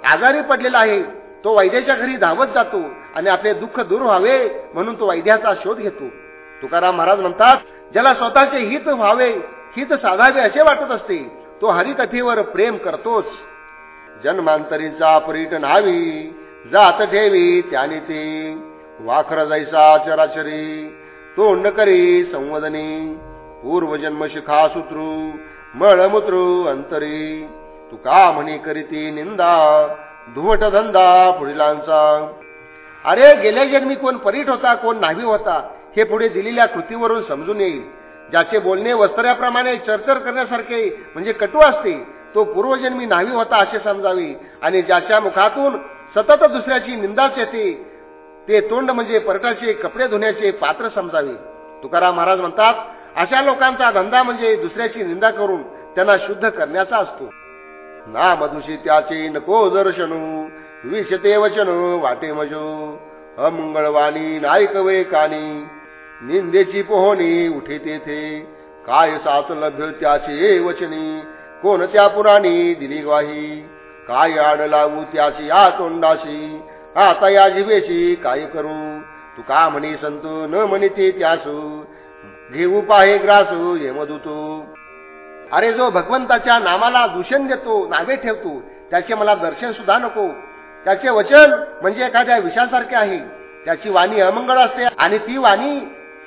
आजारी पडलेला आहे तो वैद्याच्या घरी धावत जातो आणि आपले दुःख दूर व्हावे म्हणून तो वैद्याचा शोध घेतो. तुकाराम महाराज म्हणतात ज्याला स्वतःचे हित व्हावे हित साधावे असे वाटत असते तो हरिकथेवर प्रेम करतोच. जन्मांतरीचा परीट नावी जात ठेवी त्याने ते. वाखर जैसा चराचरी तोंड करी संवदनी. पूर्वजन्म शिखा सुत्रू मळमूत्रू अंतरी. तुका म्हणी करीती निंदा धुवट धंदा पुढीलांचा. अरे गेल्या जन्मी कोण परीट होता कोण नावी होता हे पुढे दिलेल्या कृतीवरून समजून येईल. ज्याचे बोलणे वस्त्र्याप्रमाणे चर्चर करण्यासारखे म्हणजे कटू असते तो पूर्वजन्मी नावी होता असे समजावे. आणि ज्याच्या मुखातून सतत दुसऱ्याची निंदाच येते ते तोंड म्हणजे परटाचे कपडे धुण्याचे पात्र समजावे. तुकाराम महाराज म्हणतात अशा लोकांचा धंदा म्हणजे दुसऱ्याची निंदा करून त्यांना शुद्ध करण्याचा असतो. ना मधुशी त्याचे नको दर्शनू विषते वचन वाटे मजो अमंगळवाणी नायक वे कानी. निंदेची पोहणी उठे तेथे काय साच लभ्य त्याचे वचनी कोणत्या पुराणी दिली ग्वाही? काय आड लावू त्याची या तोंडाशी? आता या जीवेशी काय करू? तू का म्हणी संतो न म्हणते त्यासू? घेऊ पाहे ग्रासू यमदूतू अरे जो भगवंताच्या नामाला दूषण देतो नावे ठेवतो त्याचे मला दर्शन सुद्धा नको. त्याचे वचन म्हणजे एखाद्या विषासारखे आहे. त्याची वाणी अमंगळ असते आणि ती वाणी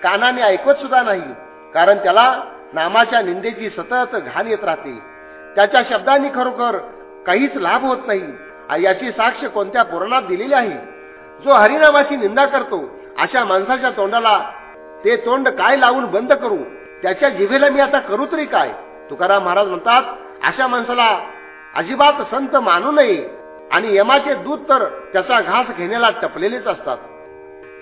कानाने ऐकवत सुद्धा नाही. कारण त्याला नामाच्या निंदेची सतत घाण येत राहते. त्याच्या शब्दांनी खरोखर काहीच लाभ होत नाही. याची साक्ष कोणत्या पुराणात दिलेली आहे? जो हरिनामाची निंदा करतो अशा माणसाच्या तोंडाला ते तोंड काय लावून बंद करू? त्याच्या जिभेला मी आता करू तरी काय? तुकाराम महाराज म्हणतात अशा माणसाला अजिबात संत मानू नये. आणि यमाचे दूध तर त्याचा घास घेण्याला टपलेलेच असतात.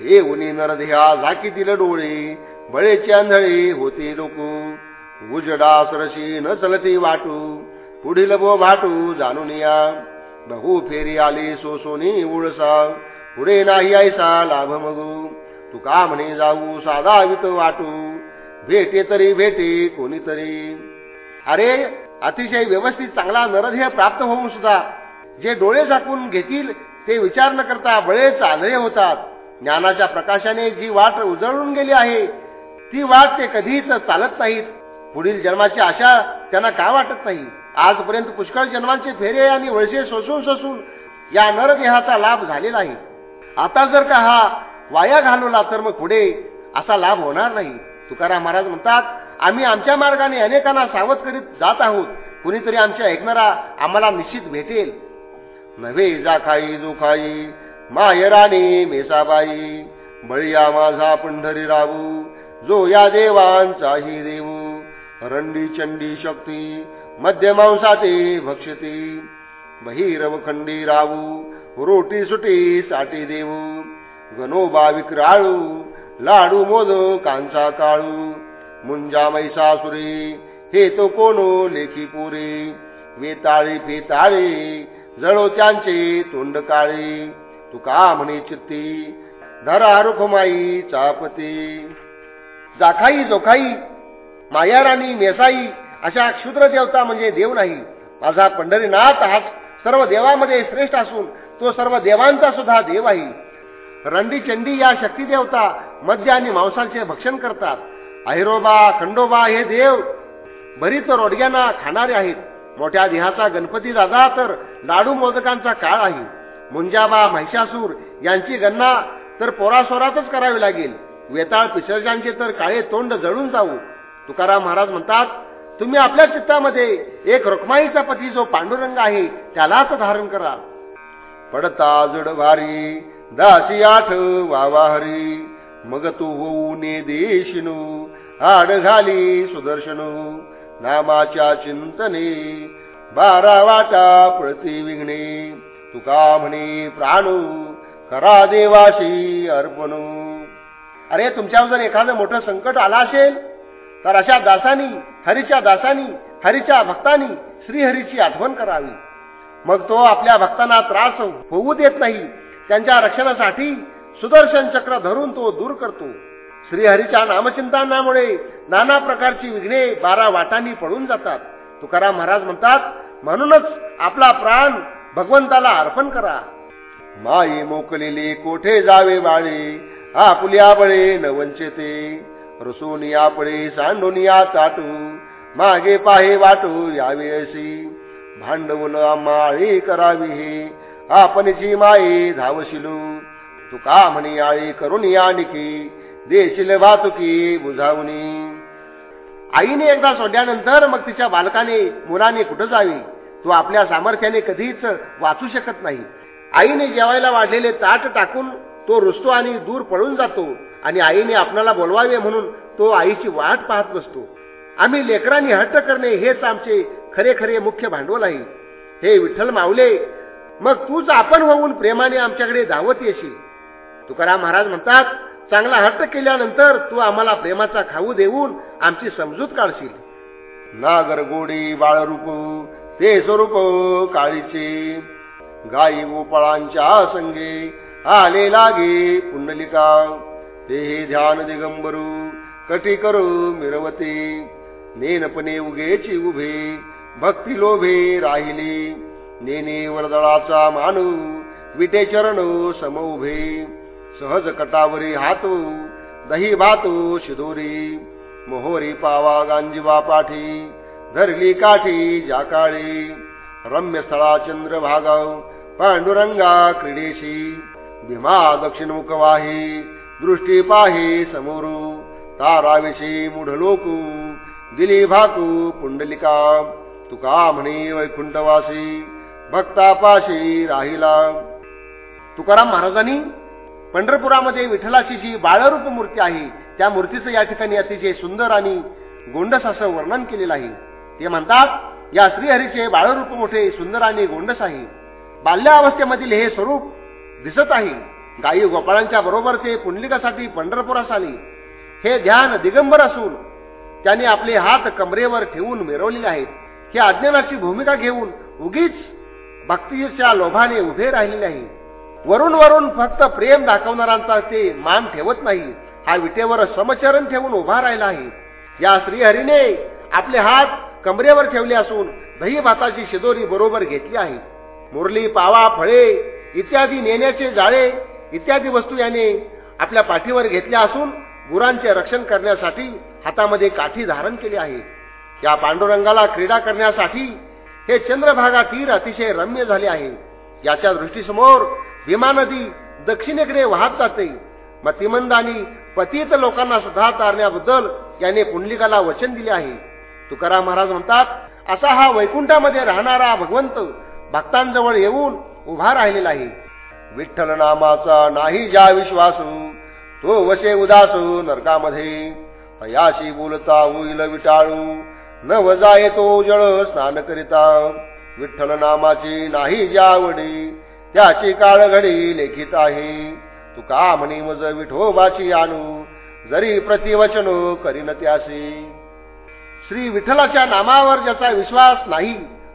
हे उनी झाकी दिलं डोळे बळेचे आंधळे होते लोक उजडास रशी न चलती वाटू पुढील बो भाटू जाणून या बहु फेरी आली सोसोनी उळसा पुढे नाही ऐसा लाभ मगू. तू का म्हणे जाऊ साधा वित वाटू भेटे तरी भेटे कोणीतरी. अरे अतिशय व्यवस्थित चांगला नरदेह प्राप्त होऊन सुद्धा जे डोळे झाकून घेतील ते विचार न करता बळेच आंधळे होतात. ज्ञानाच्या प्रकाशाने जी वाट उजळून गेली आहे ती वाट ते कधीच चालत नाहीत. पुढील जन्माची आशा त्यांना का वाटत नाही? आजपर्यंत पुष्कळ जन्मांचे फेरे आणि वळसे सोसून सोसून या नरदेहाचा लाभ झालेला आहे. आता जर का हा वाया घालवला तर मग पुढे असा लाभ होणार नाही. तुकाराम महाराज म्हणतात आम्ही आमच्या मार्गाने अनेकांना सावध करीत जात आहोत. कुणीतरी आमच्या ऐकणारा आम्हाला निश्चित भेटेल. नव्हे जा खाई जो खाई मेसाबाई बळीया माझा पंढरी राहू जो या देवांचाही देऊ. रंडी चंडी शक्ती मध्यमांसाते भक्षते. बहिरव खंडी राहू रोटी सुटी साठी देऊ. गणोबा विक्राळू लाडू मोद कांचा काळू. मुंजा मैसासुरी हे तो कोनो लेखी पुरे. वेताळी फेताळी जळो त्यांचे तोंड काळे. तुका म्हणे चित्ती धरा रुखमाई चापती. जाखाई जोखाई मायाराणी मेसाई अशा क्षुद्र देवता म्हणजे देव नाही. माझा पंढरीनाथ हा सर्व देवामध्ये श्रेष्ठ असून तो सर्व देवांचा सुद्धा देव आहे. रंडी चंडी या शक्ती देवता मद्य आणि मांसाचे भक्षण करतात. अहिरोबा खंडोबा हे देव बरीच रोडग्यांना खाणारे आहेत. मोठ्या देहाचा गणपती दादा तर लाडू मोदकांचा काळ आहे. मुंजाबा महिषासूर यांची गणना तर पोरासोरातच करावी लागेल. वेताळ पिसर्जांचे तर काळे तोंड जळून जाऊ. तुकाराम महाराज म्हणतात तुम्ही आपल्या चित्तामध्ये एक रुक्माईचा पती जो पांडुरंग आहे त्यालाच धारण करा. पडता जड भारी दासी आठ वावाहरी मग तू होऊ ने देशिनू आड घाली सुदर्शनू नामाच्या चिंतने बारा वाटा पळती विघणे तुका म्हणे प्राणू करा देवाशी अर्पणू. अरे तुमच्यावर जर एखादं मोठं संकट आलं असेल तर अशा दासानी हरीच्या दासानी हरीच्या भक्तानी श्रीहरीची आठवण करावी. मग तो आपल्या भक्तांना त्रास होऊ देत नाही. त्यांच्या रक्षणासाठी सुदर्शन चक्र धरून तो दूर करतो. श्रीहरीच्या नामचिंतनामुळे नाना प्रकारची विघ्ने बारा वाटांनी पडून जातात. तुकाराम महाराज म्हणतात म्हणूनच आपला प्राण भगवंताला अर्पण करा. माये मोकलेले कोठे जावे बाळे आपुल्या बळे न वंचते. रुसून यापळे सांडून या ताटू मागे पाहे वाटू यावे अशी भांडवल माळी करावी हे आपण जी माई धावशिलू. तुका म्हणी आळी करून या निकी देशील वाहतुकी बुझावणी. आईने एकदा सोडल्यानंतर मग तिच्या बालकाने मुलाने कुठं जावे? तो आपल्या सामर्थ्याने कधीच वाचू शकत नाही. आईने जेवायला वाढलेले ताट टाकून तो रुसतो आणि दूर पळून जातो. आणि आईने आपणाला बोलवावे म्हणून तो आईची वाट पाहत बसतो. आम्ही लेकरांनी हट्ट करणे हेच आमचे खरे खरे मुख्य भांडवल आहे. हे विठ्ठल मावले मग तूच आपण होऊन प्रेमाने आमच्याकडे धावत येशील. तुकाराम महाराज म्हणतात चांगला हट्ट केल्यानंतर तू आम्हाला प्रेमाचा खाऊ देऊन आमची समजूत काढशील. नागर गोडी बाळरूप ते स्वरूप काळीचे. गाई गोपाळांच्या संगे आले लागे पुंडलिका. तेही ध्यान दिगंबरू कटी करू मिरवते. नेनपणे उगेची उभे भक्ती लोभे राहिली. नेने वरदळाचा मानू विटे चरण सम उभे. सहज कटावरी हातू दही भातू शिदोरी. मोहोरी पावा गांजीवा पाठी धरली काठी जाकाळी. रम्य स्थळा चंद्र भागाव पांडुरंगा क्रीडेशी. भीमा दक्षिणमुख वाही दृष्टी पाही समोरू. ताराविषयी मूढलोकू. दिली भाकू पुंडलिका. तुका म्हणे वैकुंठवासी. भक्तापाशी राहिला. तुकाराम महाराजांनी पंढरपुरामध्ये विठ्ठलाची जी बाळरूप मूर्ती आहे. त्या मूर्तीचं या ठिकाणी अतिशय सुंदर आणि गोंडस असं वर्णन केलेलं आहे. ते म्हणतात या श्रीहरीचे बाळरूप मोठे सुंदर आणि गोंडस आहे. बाल्यावस्थेमधील हे स्वरूप दिसत आहे. गायी गोपाळांच्या बरोबर ते पुंडलिकासाठी पंढरपुरास आली हे ध्यान दिगंबर असून त्यांनी आपले हात कमरेवर ठेवून मिरवलेले आहेत. हे अज्ञानाची भूमिका घेऊन उगीच भक्तीच्या लोभाने उभे राहिलेले आहे. वरून वरून फक्त प्रेम दाखवणाऱ्यांचा ते मान ठेवत नाही. हा विटेवर समचरण ठेवून उभा राहिला आहे. या श्रीहरीने आपले हात कमरेवर ठेवले असून दही भाताची शिदोरी बरोबर घेतली आहे. मुरली पावा फळे इत्यादी नेण्याचे जाळे इत्यादी वस्तू याने आपल्या पाठीवर घेतल्या असून गुरांचे रक्षण करण्यासाठी हातामध्ये काठी धारण केली आहे. या पांडुरंगाला क्रीडा करण्यासाठी हे चंद्रभागा तीर अतिशय रम्य झाले आहे. याच्या दृष्टीसमोर भीमा नदी दक्षिणेकडे वाहत जाते. मतिमंद आणि पतित लोकांना सुद्धा तारण्याबद्दल याने पुंडलिकाला वचन दिले आहे. तुकाराम महाराज म्हणतात असा हा वैकुंठामध्ये राहणारा भगवंत भक्तांजवळ येऊन उभा राहिलेला आहे. विठ्ठल नामाचा नाही ज्या विश्वासू तो वसे उदासू नरकामध्ये. अयाशी बोलता होईल विटाळू न वजा येतो जळ स्नान करिता. विठ्ठल नामाची नाही ज्यावडी त्याची काळ घडी लेखित आहे. तुका म्हणी मज विठोबाची आणू जरी प्रतिवचन करीन त्यासी. श्री विठ्ठलाच्या नामावर ज्याचा विश्वास नाही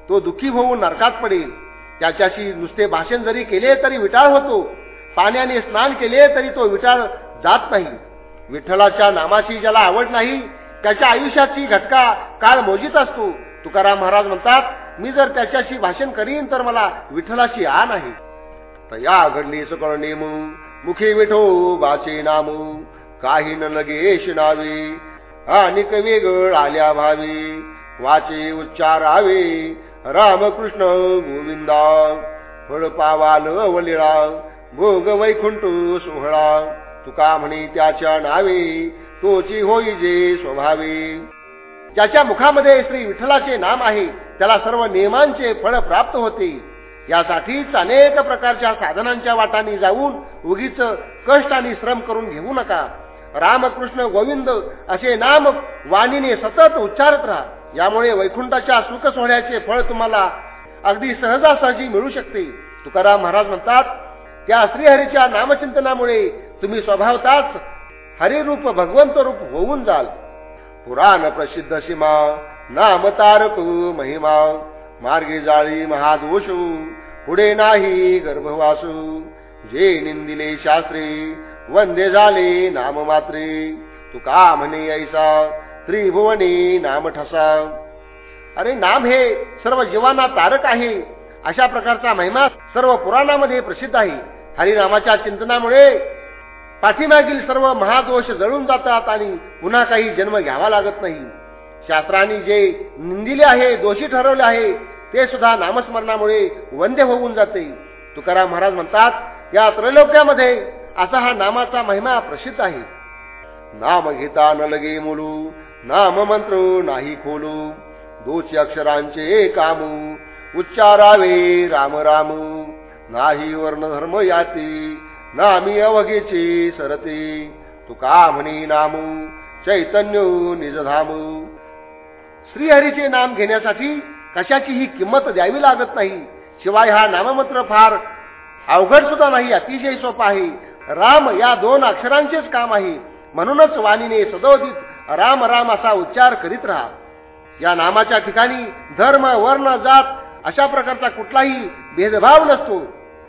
तो दुःखी होऊन नरकात पडेल. त्याच्याशी नुसते भाषण जरी केले तरी विटाळ होतो. पाण्याने स्नान केले तरी तो विटाळ जात नाही. विठ्ठलाच्या नामाची ज्याला आवड नाही त्याच्या आयुष्याची घटका काळ मोजित असतो. तुकाराम महाराज म्हणतात मी जर त्याच्याशी भाषण करीन तर मला विठ्ठलाची आण आहे. या घडली सकळ मुखी विठो बाचे नामू काही न लगेश नावे अनिक वेगळ आल्या भावी वाचे उच्चारावे रामकृष्ण गोविंदा फळ पावाल वलिळा भोग वैकुंठ सोहळा. तुका म्हणे त्याच्या नावे तोची होई जे स्वभावे. ज्याच्या मुखामध्ये श्री विठ्ठलाचे नाम आहे त्याला सर्व नियमांचे फळ प्राप्त होते. यासाठीच अनेक प्रकारच्या साधनांच्या वाटाने जाऊन उगीच कष्ट आणि श्रम करून घेऊ नका. रामकृष्ण गोविंद असे नाम वाणीने सतत उच्चारत राहा. यामुळे वैकुंठाच्या सुख सोहळ्याचे फळ तुम्हाला अगदी सहजासहजी मिळू शकते. तुकाराम महाराज म्हणतात त्या श्रीहरीच्या नामचिंतनामुळे तुम्ही स्वभावताच हरिरूप भगवंत रूप होऊन जाल. पुराण प्रसिद्ध सीमा नाम तारक महिमा मार्गे जाळी महादोषू पुढे नाही गर्भवासू. जे निंदिले शास्त्री वंदे झाले नाम मात्रे तुका म्हणे ऐसा त्रिभुवनी नाम ठसा. अरे नाम हे सर्व जीवांना तारक आहे. अशा प्रकारचा महिमा सर्व पुराणामध्ये प्रसिद्ध आहे. हरिनामाच्या चिंतनामुळे पाठीमागील सर्व महादोष जळून जातात आणि पुन्हा काही जन्म घ्यावा लागत नाही. शास्त्रांनी जे निंदिले आहे दोषी ठरवले आहे ते सुद्धा नामस्मरणामुळे वंद्य होऊन जाते. तुकाराम महाराज म्हणतात या त्रैलोक्यामध्ये असा हा नामाचा महिमा प्रसिद्ध आहे. नाम घेता न लगे मुलू नाम मंत्र नाही खोलू. दोची अक्षरांचे कामू. उच्चारावे राम राम. नाही वर्ण धर्म याती नामी अवघेची सरते. तुका म्हणी नामू. चैतन्य निजधामू. श्रीहरीचे नाम घेण्यासाठी कशाची ही किंमत द्यावी लागत नाही? शिवाय हा नाममंत्र फार अवघड सुद्धा नाही अतिशय सोपा आहे. राम या दोन अक्षरांचेच काम आहे. म्हणूनच वाणीने सदोदित राम राम असा उच्चार करीत राहा. या नामाच्या ठिकाणी धर्म वर्ण जात अशा प्रकारचा कुठलाही भेदभाव नसतो.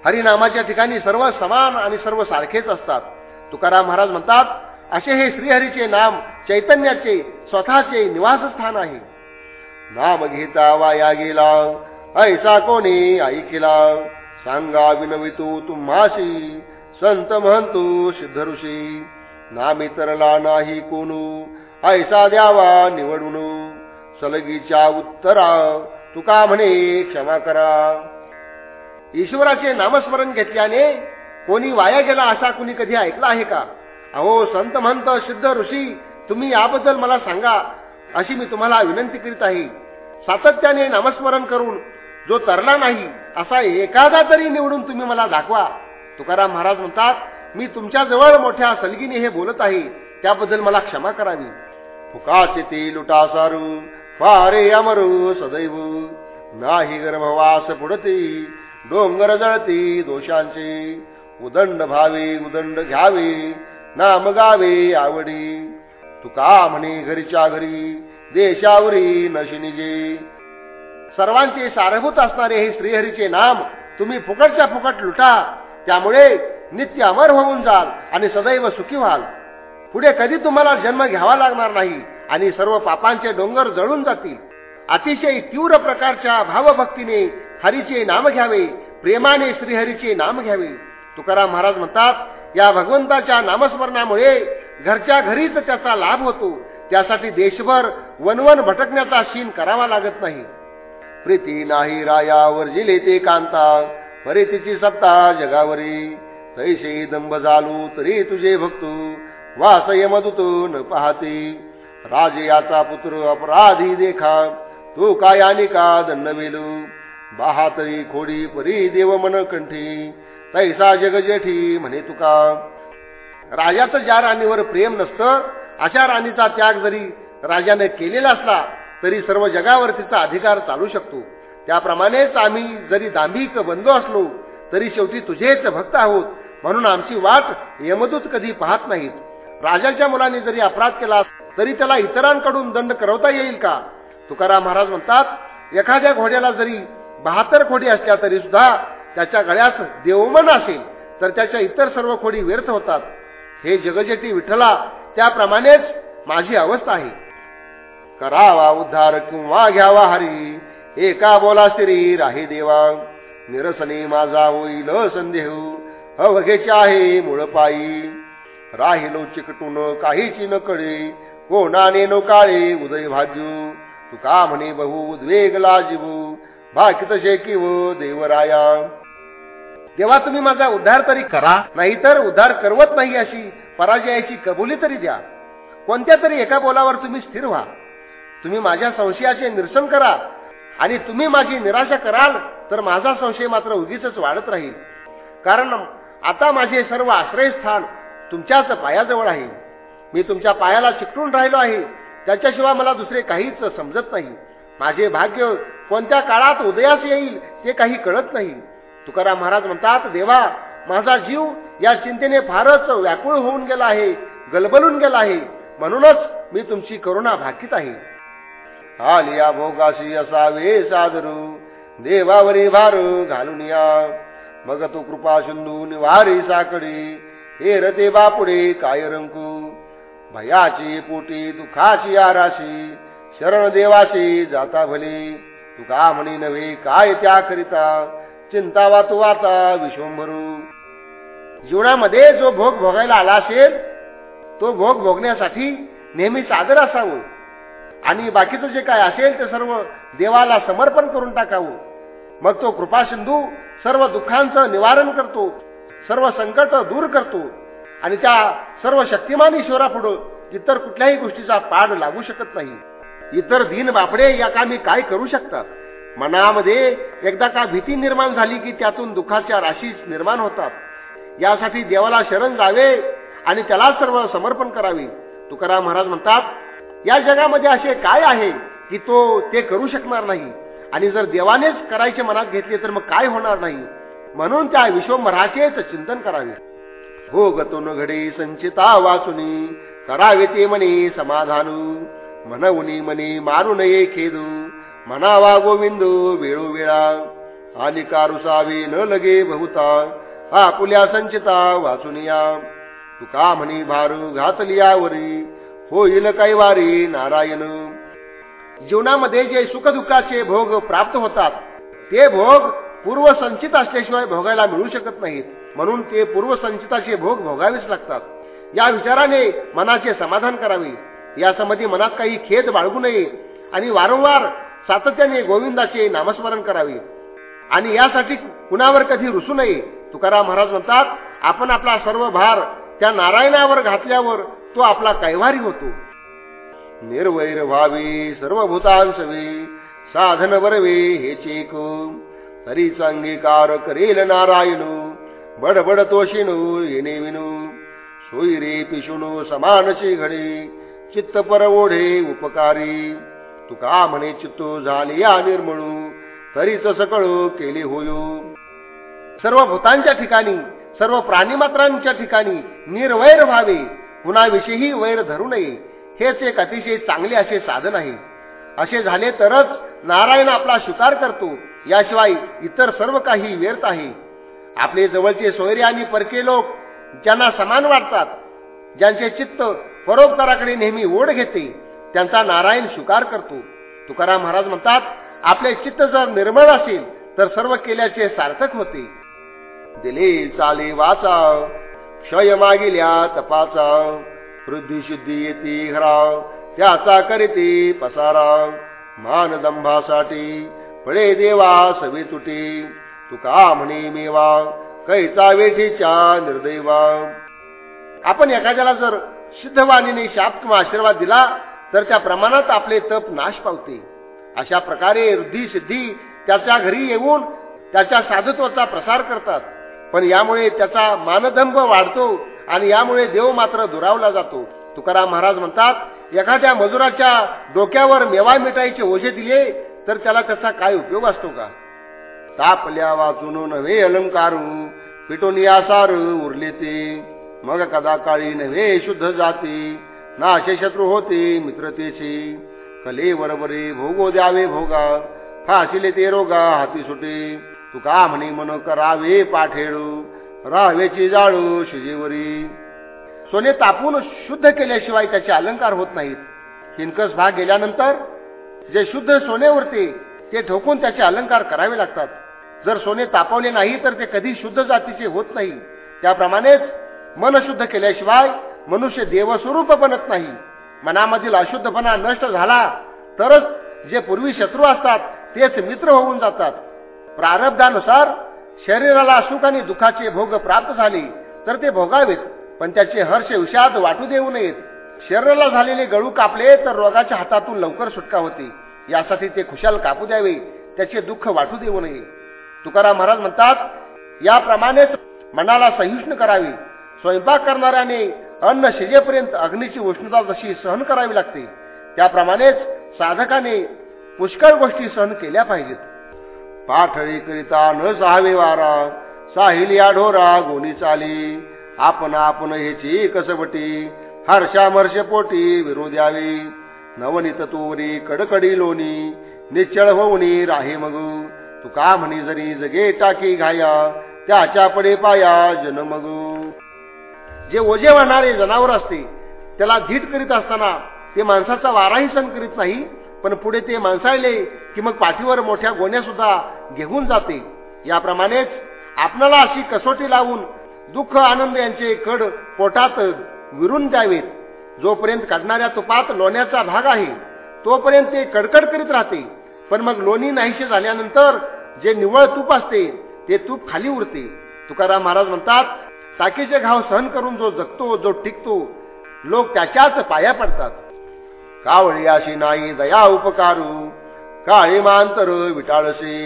हरिनामाच्या ठिकाणी सर्व समान आणि सर्व सारखेच असतात. तुकाराम महाराज म्हणतात असे हे श्रीहरीचे नाम चैतन्याचे स्वतःचे निवासस्थान आहे. नाम घेता वाया गेला ऐसा कोणी ऐकिला? सांगा विनवितो तुम्हाशी संत म्हणतो सिद्ध ऋषी नामी तरला नाही कोणू ऐसा द्यावा निवडून. सलगीच्या उत्तरा तुका म्हणे क्षमा करा. ईश्वराचे नामस्मरण घेतल्याने कोणी वाया गेला असा कुणी कधी ऐकला आहे का? अहो संत म्हणत सिद्ध ऋषी तुम्ही याबद्दल मला सांगा अशी मी तुम्हाला विनंती करीत आहे. सातत्याने नामस्मरण करून जो तरला नाही असा एखादा तरी निवडून तुम्ही मला दाखवा. तुकाराम महाराज म्हणतात मी तुमच्या जवळ मोठ्या सलगीने हे बोलत आहे त्याबद्दल मला क्षमा करावी. फुकाचे ते लुटासारू फारे अमरू सदैव. नाही गर्भवास पुढती डोंगर जळती दोषांचे. उदंड भावे उदंड घ्यावे नाम गावे आवडी. तुका म्हणे घरीच्या घरी देशावरी नशिनिजे सर्वांचे सारभूत असणारे हे श्रीहरीचे नाम तुम्ही फुकटच्या फुकट लुटा त्यामुळे नित्य अमर होऊन जाल आणि सदैव सुखी व्हाल. पुढे कधी तुम्हाला जन्म घ्यावा लागणार नाही आणि सर्व पापांचे डोंगर जळून जातील. अतिशय तीव्र प्रकारच्या भावभक्तीने हरीचे नाम घ्यावे प्रेमाने श्रीहरीचे नाम घ्यावे. तुकाराम महाराज म्हणतात या भगवंताच्या नामस्मरणामुळे घरच्या घरीच त्याचा लाभ होतो. त्यासाठी देशभर वनवन भटकण्याचा शीन करावा लागत नाही. प्रीती नाही रायावर जिले ते कांता परे तिची सत्ता जगावरी. तैसे दंभ झालो तरी तुझे भक्त. वास यमदूत न पाहते. राजे याचा पुत्र अपराधी देखा. तो काय आणि का दंड वेलू बाहातरी खोडी परी देव मन कंठी. तैसा जग जेठी म्हणे तुका. राजाचं ज्या राणीवर प्रेम नसतं अशा राणीचा त्याग जरी राजाने केलेला असला तरी सर्व जगावर तिचा अधिकार चालू शकतो. त्याप्रमाणेच आम्ही जरी दांभिक बंधू असलो तरी शेवटी तुझेच भक्त आहोत म्हणून आमची वाट यमदूत कधी पाहत नाहीत. राजाच्या मुलांनी जरी अपराध केला तरी त्याला इतरांकडून दंड करवता येईल का? तुकाराम महाराज म्हणतात एखाद्या घोड्याला जरी बहात्तर खोडी असल्या तरी सुद्धा त्याच्या गळ्यात देवमन असेल तर त्याच्या इतर सर्व खोडी व्यर्थ होतात. हे जगजेटी विठ्ठला त्याप्रमाणेच माझी अवस्था आहे. करावा उद्धार किंवा घ्यावा हरी एका बोला श्री राही देवा. निरसने माझा होईल संदेह अवघेचे आहे मुळपायी राहिलो चिकटून काहीची न कळे कोणाने नो काळे उदय भाजू. तुका म्हणे बहु उद्वेगला लाजीवू भाकित शेकीव देवराया. तेव्हा तुम्ही माझा उद्धार तरी करा. नाहीतर उद्धार करवत नाही अशी पराजयाची कबुली तरी द्या. कोणत्या तरी एका बोलावर तुम्ही स्थिर व्हा. तुम्ही माझ्या संशयाचे निरसन करा. आणि तुम्ही माझी निराशा कराल तर माझा संशय मात्र उगीच वाढत राहील. कारण आता माझे सर्व आश्रयस्थान तुमच्याच पायाजवळ आहे. मी तुमच्या पायाला चिकटून राहिलो आहे. त्याच्याशिवाय मला दुसरे काहीच समजत नाही. माझे भाग्य कोणत्या काळात उदयास येईल ते काही कळत नाही. तुकाराम महाराज म्हणतात देवा माझा जीव या चिंतेने फारच व्याकुळ होऊन गेला आहे गलबलून गेला आहे. म्हणूनच मी तुमची करुणा भाकीत आहे. आलिया भोगाशी असावे सादरू देवावरी भारू घालून या. मग तो कृपा सिंधू निवारी साकडी हे रते बापुडे काय रंकू भयाची पोटी दुखाची आराशी शरण देवाशी जाता भले. तुका म्हणी नव्हे काय त्या करिता चिंता वातू वाता विश्वंभरू. जीवनामध्ये जो भोग भोगायला आला असेल तो भोग भोगण्यासाठी नेहमी सादर असावं. आणि बाकीचं जे काय असेल ते सर्व देवाला समर्पण करून टाकावं. मग तो कृपा सिंधू सर्व दुःखांचं निवारण करतो. सर्व संकट दूर करतो आणि त्या सर्व शक्तिमान ईश्वरापुढं इतर कुठल्याही गोष्टीचा पाड लागू शकत नाही. इतर दिन बापडे या कामी काय करू शकतात? मनामध्ये एकदा का भीती निर्माण झाली की त्यातून दुःखाच्या राशी निर्माण होतात. यासाठी देवाला शरण जावे आणि त्याला सर्व समर्पण करावे. तुकाराम महाराज म्हणतात या जगामध्ये असे काय आहे की तो ते करू शकणार नाही? आणि जर देवानेच करायचे मनात घेतले तर मग काय होणार नाही? म्हणून त्या विश्वभराचेच चिंतन करावे. हो गतो न घडे संचिता वाचुनी करावे ते मने समाधानू. म्हणवनी मने मारू नये खेदू. म्हणावा गोविंद वेळोवेळा आणि कारुसावे न लगे बहुता. हा पुल्या संचिता वाचुनिया तुका म्हणी भारू घातलियावरी होईल काही वारी नारायण? जीवनामध्ये जे सुखदुःखाचे भोग प्राप्त होतात ते भोग पूर्वसंचित असल्याशिवाय भोगायला मिळू शकत नाहीत. म्हणून ते पूर्वसंचिताचे भोग भोगावेच लागतात. या विचाराने मनाचे समाधान करावे. यासंबंधी मनात काही खेद बाळगू नये आणि वारंवार सातत्याने गोविंदाचे नामस्मरण करावे. आणि यासाठी कुणावर कधी रुसू नये. तुकाराम महाराज म्हणतात आपण आपला सर्व भार त्या नारायणावर घातल्यावर तो आपला कैवारी होतो. निर्वैर व्हावे सर्व भूतांसवे साधन बरवे हे चेक. तरीच अंगीकार करेल नारायण बडबड तोशिनो येणे विनू सोयी रे पिशुनो समानशी घडे चित्त पर ओढे उपकारी. तुका म्हणे चित्तो झाले या निर्मळू तरीच सकळ केले होयू. सर्व भूतांच्या ठिकाणी सर्व प्राणीमात्रांच्या ठिकाणी निर्वैर व्हावे. कुणाविषयी वैर धरू नये. हेच एक अतिशय चांगले असे साधन आहे. असे झाले तरच नारायण आपला स्वीकार करतो. याशिवाय इतर सर्व काही व्यर्थ आहे. आपले जवळचे सोयरे आणि परके लोक ज्यांना समान वाटतात ज्यांचे चित्त परोपकाराकडे नेहमी ओढ घेते त्यांचा नारायण स्वीकार करतो. तुकाराम महाराज म्हणतात आपले चित्त जर निर्मळ असेल तर सर्व केल्याचे सार्थक होते. दिले चाले वाचा क्षय मागिल्या तपाचा वृद्धी शुद्धी येते हराव त्याचा करीते पसारा मानदंभासाठी पळे देवा सवे तुटी. तुका म्हणे मेवा कैचा वेठीच्या निर्दैवा. आपण एखाद्याला जर सिद्धवाणीने शाप किंवा आशीर्वाद दिला तर त्या प्रमाणात आपले तप नाश पावते. अशा प्रकारे वृद्धी सिद्धी त्याच्या घरी येऊन त्याच्या साधुत्वाचा प्रसार करतात. पण यामुळे त्याचा मानदंभ वाढतो आणि यामुळे देव मात्र दुरावला जातो. तुकाराम महाराज म्हणतात एखाद्या मजुराच्या डोक्यावर मेवा मिठाईचे ओझे दिले तर त्याला त्याचा काय उपयोग असतो का? तापल्या वाचून नव्हे अलंकारू पिटून यासार उरले ते. मग कदा काळी नव्हे शुद्ध जाती असे शत्रू होते मित्रतेशी कले बरोबरे भोगो द्यावे भोगा फासिले ते रोगा हाती सुटे. तुका म्हणे मन करावे पाठेळू राहावेची जाळू शिजेवरी. सोने तापून शुद्ध केल्याशिवाय त्याचे अलंकार होत नाहीत. हिनकस भाग गेल्यानंतर जे शुद्ध सोने उरते ते ठोकून त्याचे अलंकार करावे लागतात. जर सोने तापवले नाही तर ते कधी शुद्ध जातीचे होत नाही. त्याप्रमाणेच मन शुद्ध केल्याशिवाय मनुष्य देवस्वरूप बनत नाही. मनामधील अशुद्धपणा नष्ट झाला तरच जे पूर्वी शत्रू असतात तेच मित्र होऊन जातात. प्रारब्धानुसार शरीराला सुख आणि दुःखाचे भोग प्राप्त झाले तर ते भोगावेत पण त्याचे हर्ष विषाद वाटू देऊ नयेत. शरीराला झालेले गळू कापले तर रोगाच्या हातातून लवकर सुटका होते. यासाठी ते खुशाल कापू द्यावे त्याचे दुःख वाटू देऊ नये. तुकाराम महाराज म्हणतात याप्रमाणेच मनाला सहिष्णू करावी. स्वयंपाक करणाऱ्याने अन्न शिजेपर्यंत अग्नीची उष्णता जशी सहन करावी लागते त्याप्रमाणेच साधकाने पुष्कळ गोष्टी सहन केल्या पाहिजेत. पाठळी करिता न सहावे वारा साहिल या ढोरा गोणी चाली. आपण आपण ह्याची कसबटी हर्षामर्ष पोटी विरोध्यावी नवनीत तोरी कडकडी लोणी निश्चळ होऊनी राहे मग. तू का म्हणी जरी जगे टाकी घाया त्याच्या पडे पाया जन मग. जे ओझे वाहणारे जनावर असते त्याला धीट करीत असताना ते माणसाचा वाराही सण करीत नाही पण पुढे ते माणसाळले की मग पाठीवर मोठ्या गोण्या सुद्धा घेऊन जाते. याप्रमाणेच आपणाला अशी कसोटी लावून दुःख आनंद यांचे कड पोटात विरून द्यावेत. जोपर्यंत काढणाऱ्या तुपात लोण्याचा भाग आहे तोपर्यंत ते कडकड करीत राहते. पण मग लोणी नाहीशी झाल्यानंतर जे निवळ तूप असते ते तूप खाली उरते. तुकाराम महाराज म्हणतात टाकीचे घाव सहन करून जो जगतो जो टिकतो लोक त्याच्याच पाया पडतात. कावळी अशी नाही दया उपकारू. काळी मांतर विटाळसे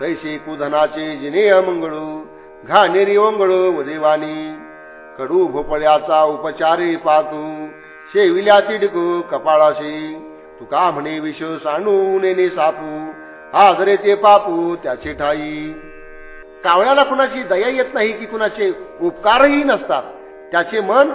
तैसे कुधनाचे जिने अमंगळू. घाणेरी ओंगळू वदेवानी कडू भोपळ्याचा उपचारी पातू शेविल्या तिडकू कपाळाशी. तुका म्हणे विष सांडू नेने सापू. आजरे ते पापू त्याचे ठाई. कावळ्याला कुणाची दया येत नाही की कुणाचे उपकारही नसतात. त्याचे मन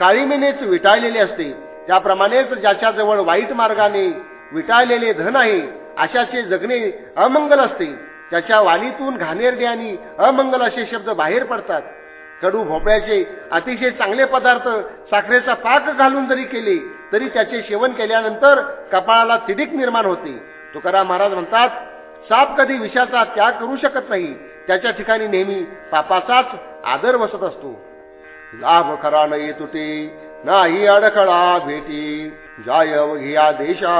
काळीमेनेच विटाळलेले असते. त्याप्रमाणेच ज्याच्याजवळ वाईट मार्गाने विटाळलेले धन आहे अशाचे जगणे अमंगल असते. त्याच्या वाणीतून घाणेरडे आणि अमंगल असे शब्द बाहेर पडतात. कडू भोपळ्याचे अतिशय चांगले पदार्थ साखरेचा पाक घालून जरी केले तरी त्याचे सेवन केल्यानंतर कपाळाला तिडीक निर्माण होते. तुकाराम महाराज म्हणतात साप कधी विषाचा त्याग करू शकत नाही. त्याच्या ठिकाणी नेहमी पापाचाच आदर बसत असतो. लाभ खरा न तुटे नाही अडखळा भेटी. जाय घ्या देशा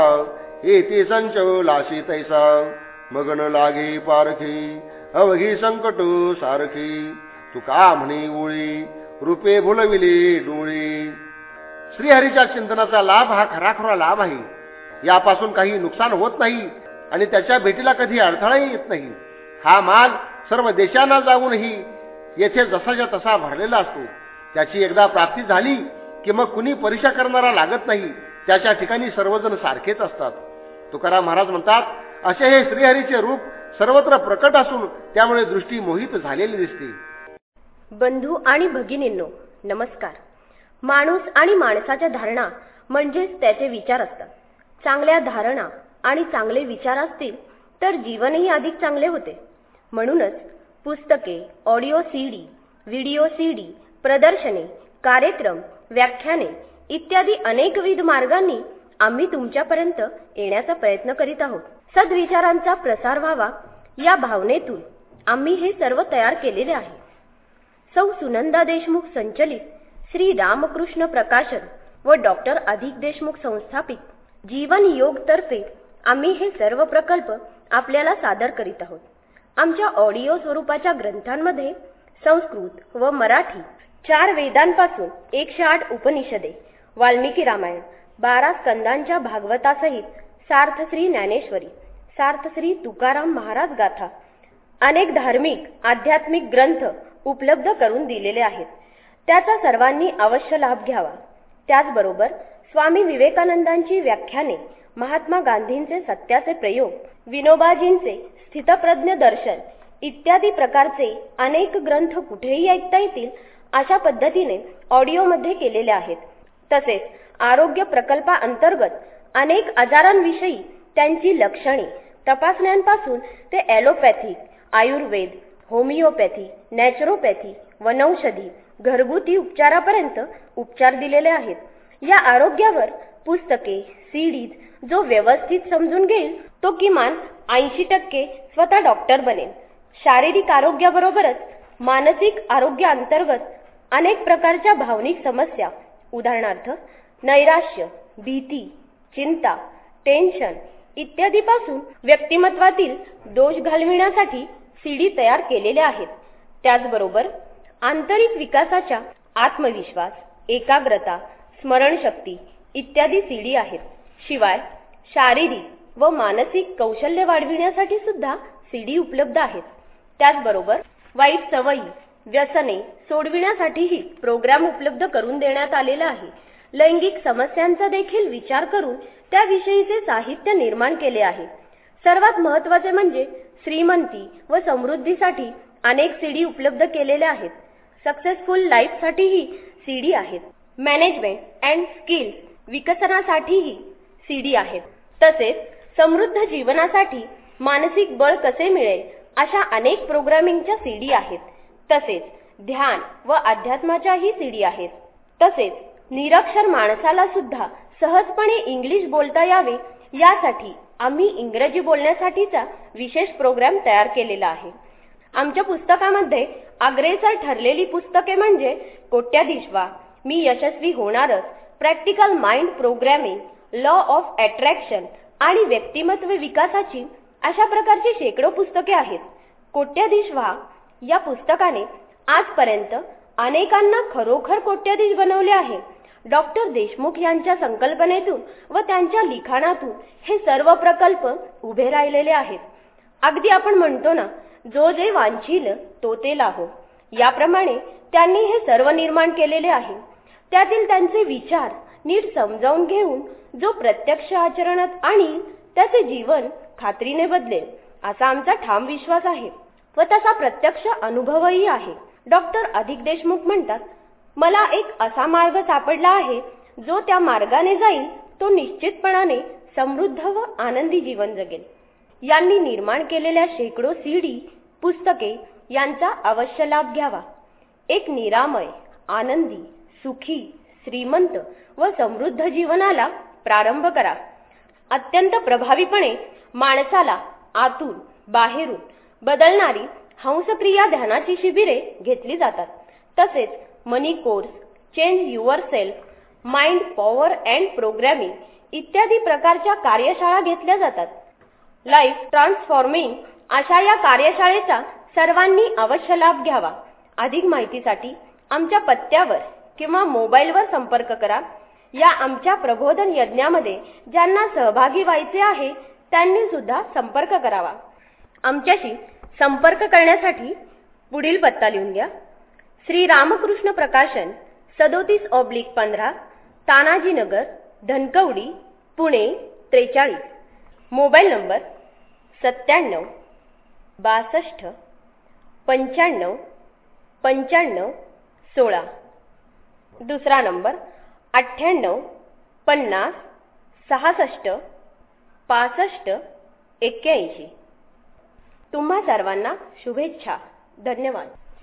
येते संच लाशी तैसा. मगन लागे पारखी अवघी संकट सारखी. तुका म्हणे ओळी रुपे भुलविले डोळे. श्रीहरीच्या चिंतनाचा लाभ हा खराखरा लाभ आहे. यापासून काही नुकसान होत नाही आणि त्याच्या भेटीला कधी अडथळाही येत नाही. हा माल सर्व देशांना जाऊनही येथे जसाच्या तसा भरलेला असतो. त्याची एकदा प्राप्ती झाली की मग कुणी परीक्षा करणारा लागत नाही. त्याच्या ठिकाणी सर्वजण सारखेच असतात. तुकाराम महाराज म्हणतात असे हे श्रीहरीचे रूप सर्वत्र प्रकट असून त्यामुळे दृष्टी मोहित झालेली दिसते. बंधू आणि भगिनींनो नमस्कार. माणूस आणि माणसाच्या धारणा म्हणजेच त्याचे विचार असतात. चांगल्या धारणा आणि चांगले विचार असतील तर जीवनही अधिक चांगले होते. म्हणूनच पुस्तके ऑडिओ सीडी व्हिडिओ सीडी प्रदर्शने कार्यक्रम व्याख्याने इत्यादी अनेकविध मार्गांनी आम्ही तुमच्यापर्यंत येण्याचा प्रयत्न करीत आहोत. सद्विचारांचा प्रसार व्हावा या भावनेतून आम्ही हे सर्व तयार केलेले आहे. सौ सुनंदा देशमुख संचलित श्री रामकृष्ण प्रकाशन व डॉक्टर अधिक देशमुख संस्थापित. जीवन योग तर्फे आम्ही हे सर्व प्रकल्प आपल्याला सादर करीत आहोत. आमच्या ऑडिओ स्वरूपाच्या ग्रंथांमध्ये संस्कृत व मराठी चार वेदांपासून एकशे आठ उपनिषदे वाल्मिकी रामायण बारा स्कंदांच्या भागवतासहित सार्थश्री ज्ञानेश्वरी सार्थश्री तुकाराम महाराज गाथा अनेक धार्मिक आध्यात्मिक ग्रंथ उपलब्ध करून दिलेले आहेत. त्याचा सर्वांनी अवश्य लाभ घ्यावा. त्याचबरोबर स्वामी विवेकानंदांची व्याख्याने महात्मा गांधींचे सत्याचे प्रयोग विनोबाजींचे स्थितप्रज्ञ दर्शन इत्यादी प्रकारचे अनेक ग्रंथ कुठेही ऐकता येतील अशा पद्धतीने ऑडिओमध्ये केलेले आहेत. तसेच आरोग्य प्रकल्पाअंतर्गत अनेक आजारांविषयी त्यांची लक्षणे तपासण्यांपासून ते ॲलोपॅथिक आयुर्वेद होमिओपॅथी नॅचरोपॅथी वनौषधी घरगुती उपचारापर्यंत उपचार दिलेले आहेत. या आरोग्यावर पुस्तके सीडीज जो व्यवस्थित समजून घेईल तो किमान ऐंशी टक्के स्वतः डॉक्टर बनेल. शारीरिक आरोग्याबरोबरच मानसिक आरोग्याअंतर्गत अनेक प्रकारच्या भावनिक समस्या उदाहरणार्थ नैराश्य भीती चिंता टेन्शन इत्यादीपासून व्यक्तिमत्वातील दोष घालविण्यासाठी सीडी तयार केलेल्या आहेत. त्याचबरोबर आंतरिक विकासाच्या आत्मविश्वास एकाग्रता स्मरणशक्ती इत्यादी सीडी आहेत. शिवाय शारीरिक व मानसिक कौशल्य वाढविण्यासाठी सुद्धा सीडी उपलब्ध आहेत. त्याचबरोबर वाईट सवयी व्यसने सोडविण्यासाठीही प्रोग्राम उपलब्ध करून देण्यात आलेला आहे. लैंगिक समस्यांचा देखील विचार करून त्याविषयीचे साहित्य निर्माण केले आहे. सर्वात महत्त्वाचे म्हणजे श्रीमंती व समृद्धीसाठी अनेक सीडी उपलब्ध केलेल्या आहेत. सक्सेसफुल लाईफसाठीही सीडी आहेत. मॅनेजमेंट अँड स्किल्स विकसनासाठीही सीडी आहेत. तसेच समृद्ध जीवनासाठी मानसिक बळ कसे मिळेल अशा अनेक प्रोग्रामिंगच्या सीडी आहेत. तसेच ध्यान व अध्यात्माच्याही सीडी आहेत. तसेच निरक्षर माणसाला सुद्धा सहजपणे इंग्लिश बोलता यावे यासाठी आम्ही इंग्रजी बोलण्यासाठीचा विशेष प्रोग्राम तयार केलेला आहे. आमच्या पुस्तकामध्ये अग्रेसर ठरलेली पुस्तके म्हणजे कोट्याधीश व्हा मी यशस्वी होणारच practical mind programming law of attraction आणि व्यक्तिमत्व विकासाची अशा प्रकारची शेकडो पुस्तके आहेत. कोट्याधीश व्हा या पुस्तकाने आजपर्यंत अनेकांना खरोखर कोट्याधीश बनवले आहे. डॉक्टर देशमुख यांच्या संकल्पनेतून व त्यांच्या लिखाणातून हे सर्व प्रकल्प उभे राहिलेले आहेत. अगदी आपण म्हणतो ना जो जे वांछील तो ते लाहो. याप्रमाणे त्यांनी हे सर्व निर्माण केलेले आहे. त्यातील त्यांचे विचार नीट समजावून घेऊन जो प्रत्यक्ष आचरणात आणि त्याचे जीवन खात्रीने बदलेल असा आमचा ठाम विश्वास आहे. व तसा प्रत्यक्ष अनुभवही आहे. डॉक्टर अधिक देशमुख म्हणतात मला एक असा मार्ग सापडला आहे जो त्या मार्गाने जाईल तो निश्चितपणाने समृद्ध व आनंदी जीवन जगेल. यांनी निर्माण केलेल्या शेकडो सीडी पुस्तके यांचा अवश्य लाभ घ्यावा. एक निरामय आनंदी सुखी श्रीमंत व समृद्ध जीवनाला प्रारंभ करा. अत्यंत प्रभावीपणे माणसाला आतून बाहेरून बदलणारी हंसक्रिया ध्यानाची शिबिरे घेतली जातात. तसेच money course change yourself mind power and programming इत्यादी प्रकारच्या कार्यशाळा घेतल्या जातात. लाईफ ट्रान्सफॉर्मिंग अशा या कार्यशाळेचा सर्वांनी अवश्य लाभ घ्यावा. अधिक माहितीसाठी आमच्या पत्त्यावर किंवा मोबाईलवर संपर्क करा. या आमच्या प्रबोधन यज्ञामध्ये ज्यांना सहभागी व्हायचे आहे त्यांनी सुद्धा संपर्क करावा. आमच्याशी संपर्क करण्यासाठी पुढील पत्ता लिहून घ्या. श्री रामकृष्ण प्रकाशन सदोतीस ऑब्लिक पंधरा तानाजीनगर धनकवडी पुणे त्रेचाळीस. मोबाईल नंबर सत्त्याण्णव बासष्ट पंच्याण्णव पंच्याण्णव सोळा. दुसरा नंबर अठ्ठ्याण्णव पन्नास सहासष्ट पासष्ट एक्क्याऐंशी. तुम्हा सर्वांना शुभेच्छा. धन्यवाद.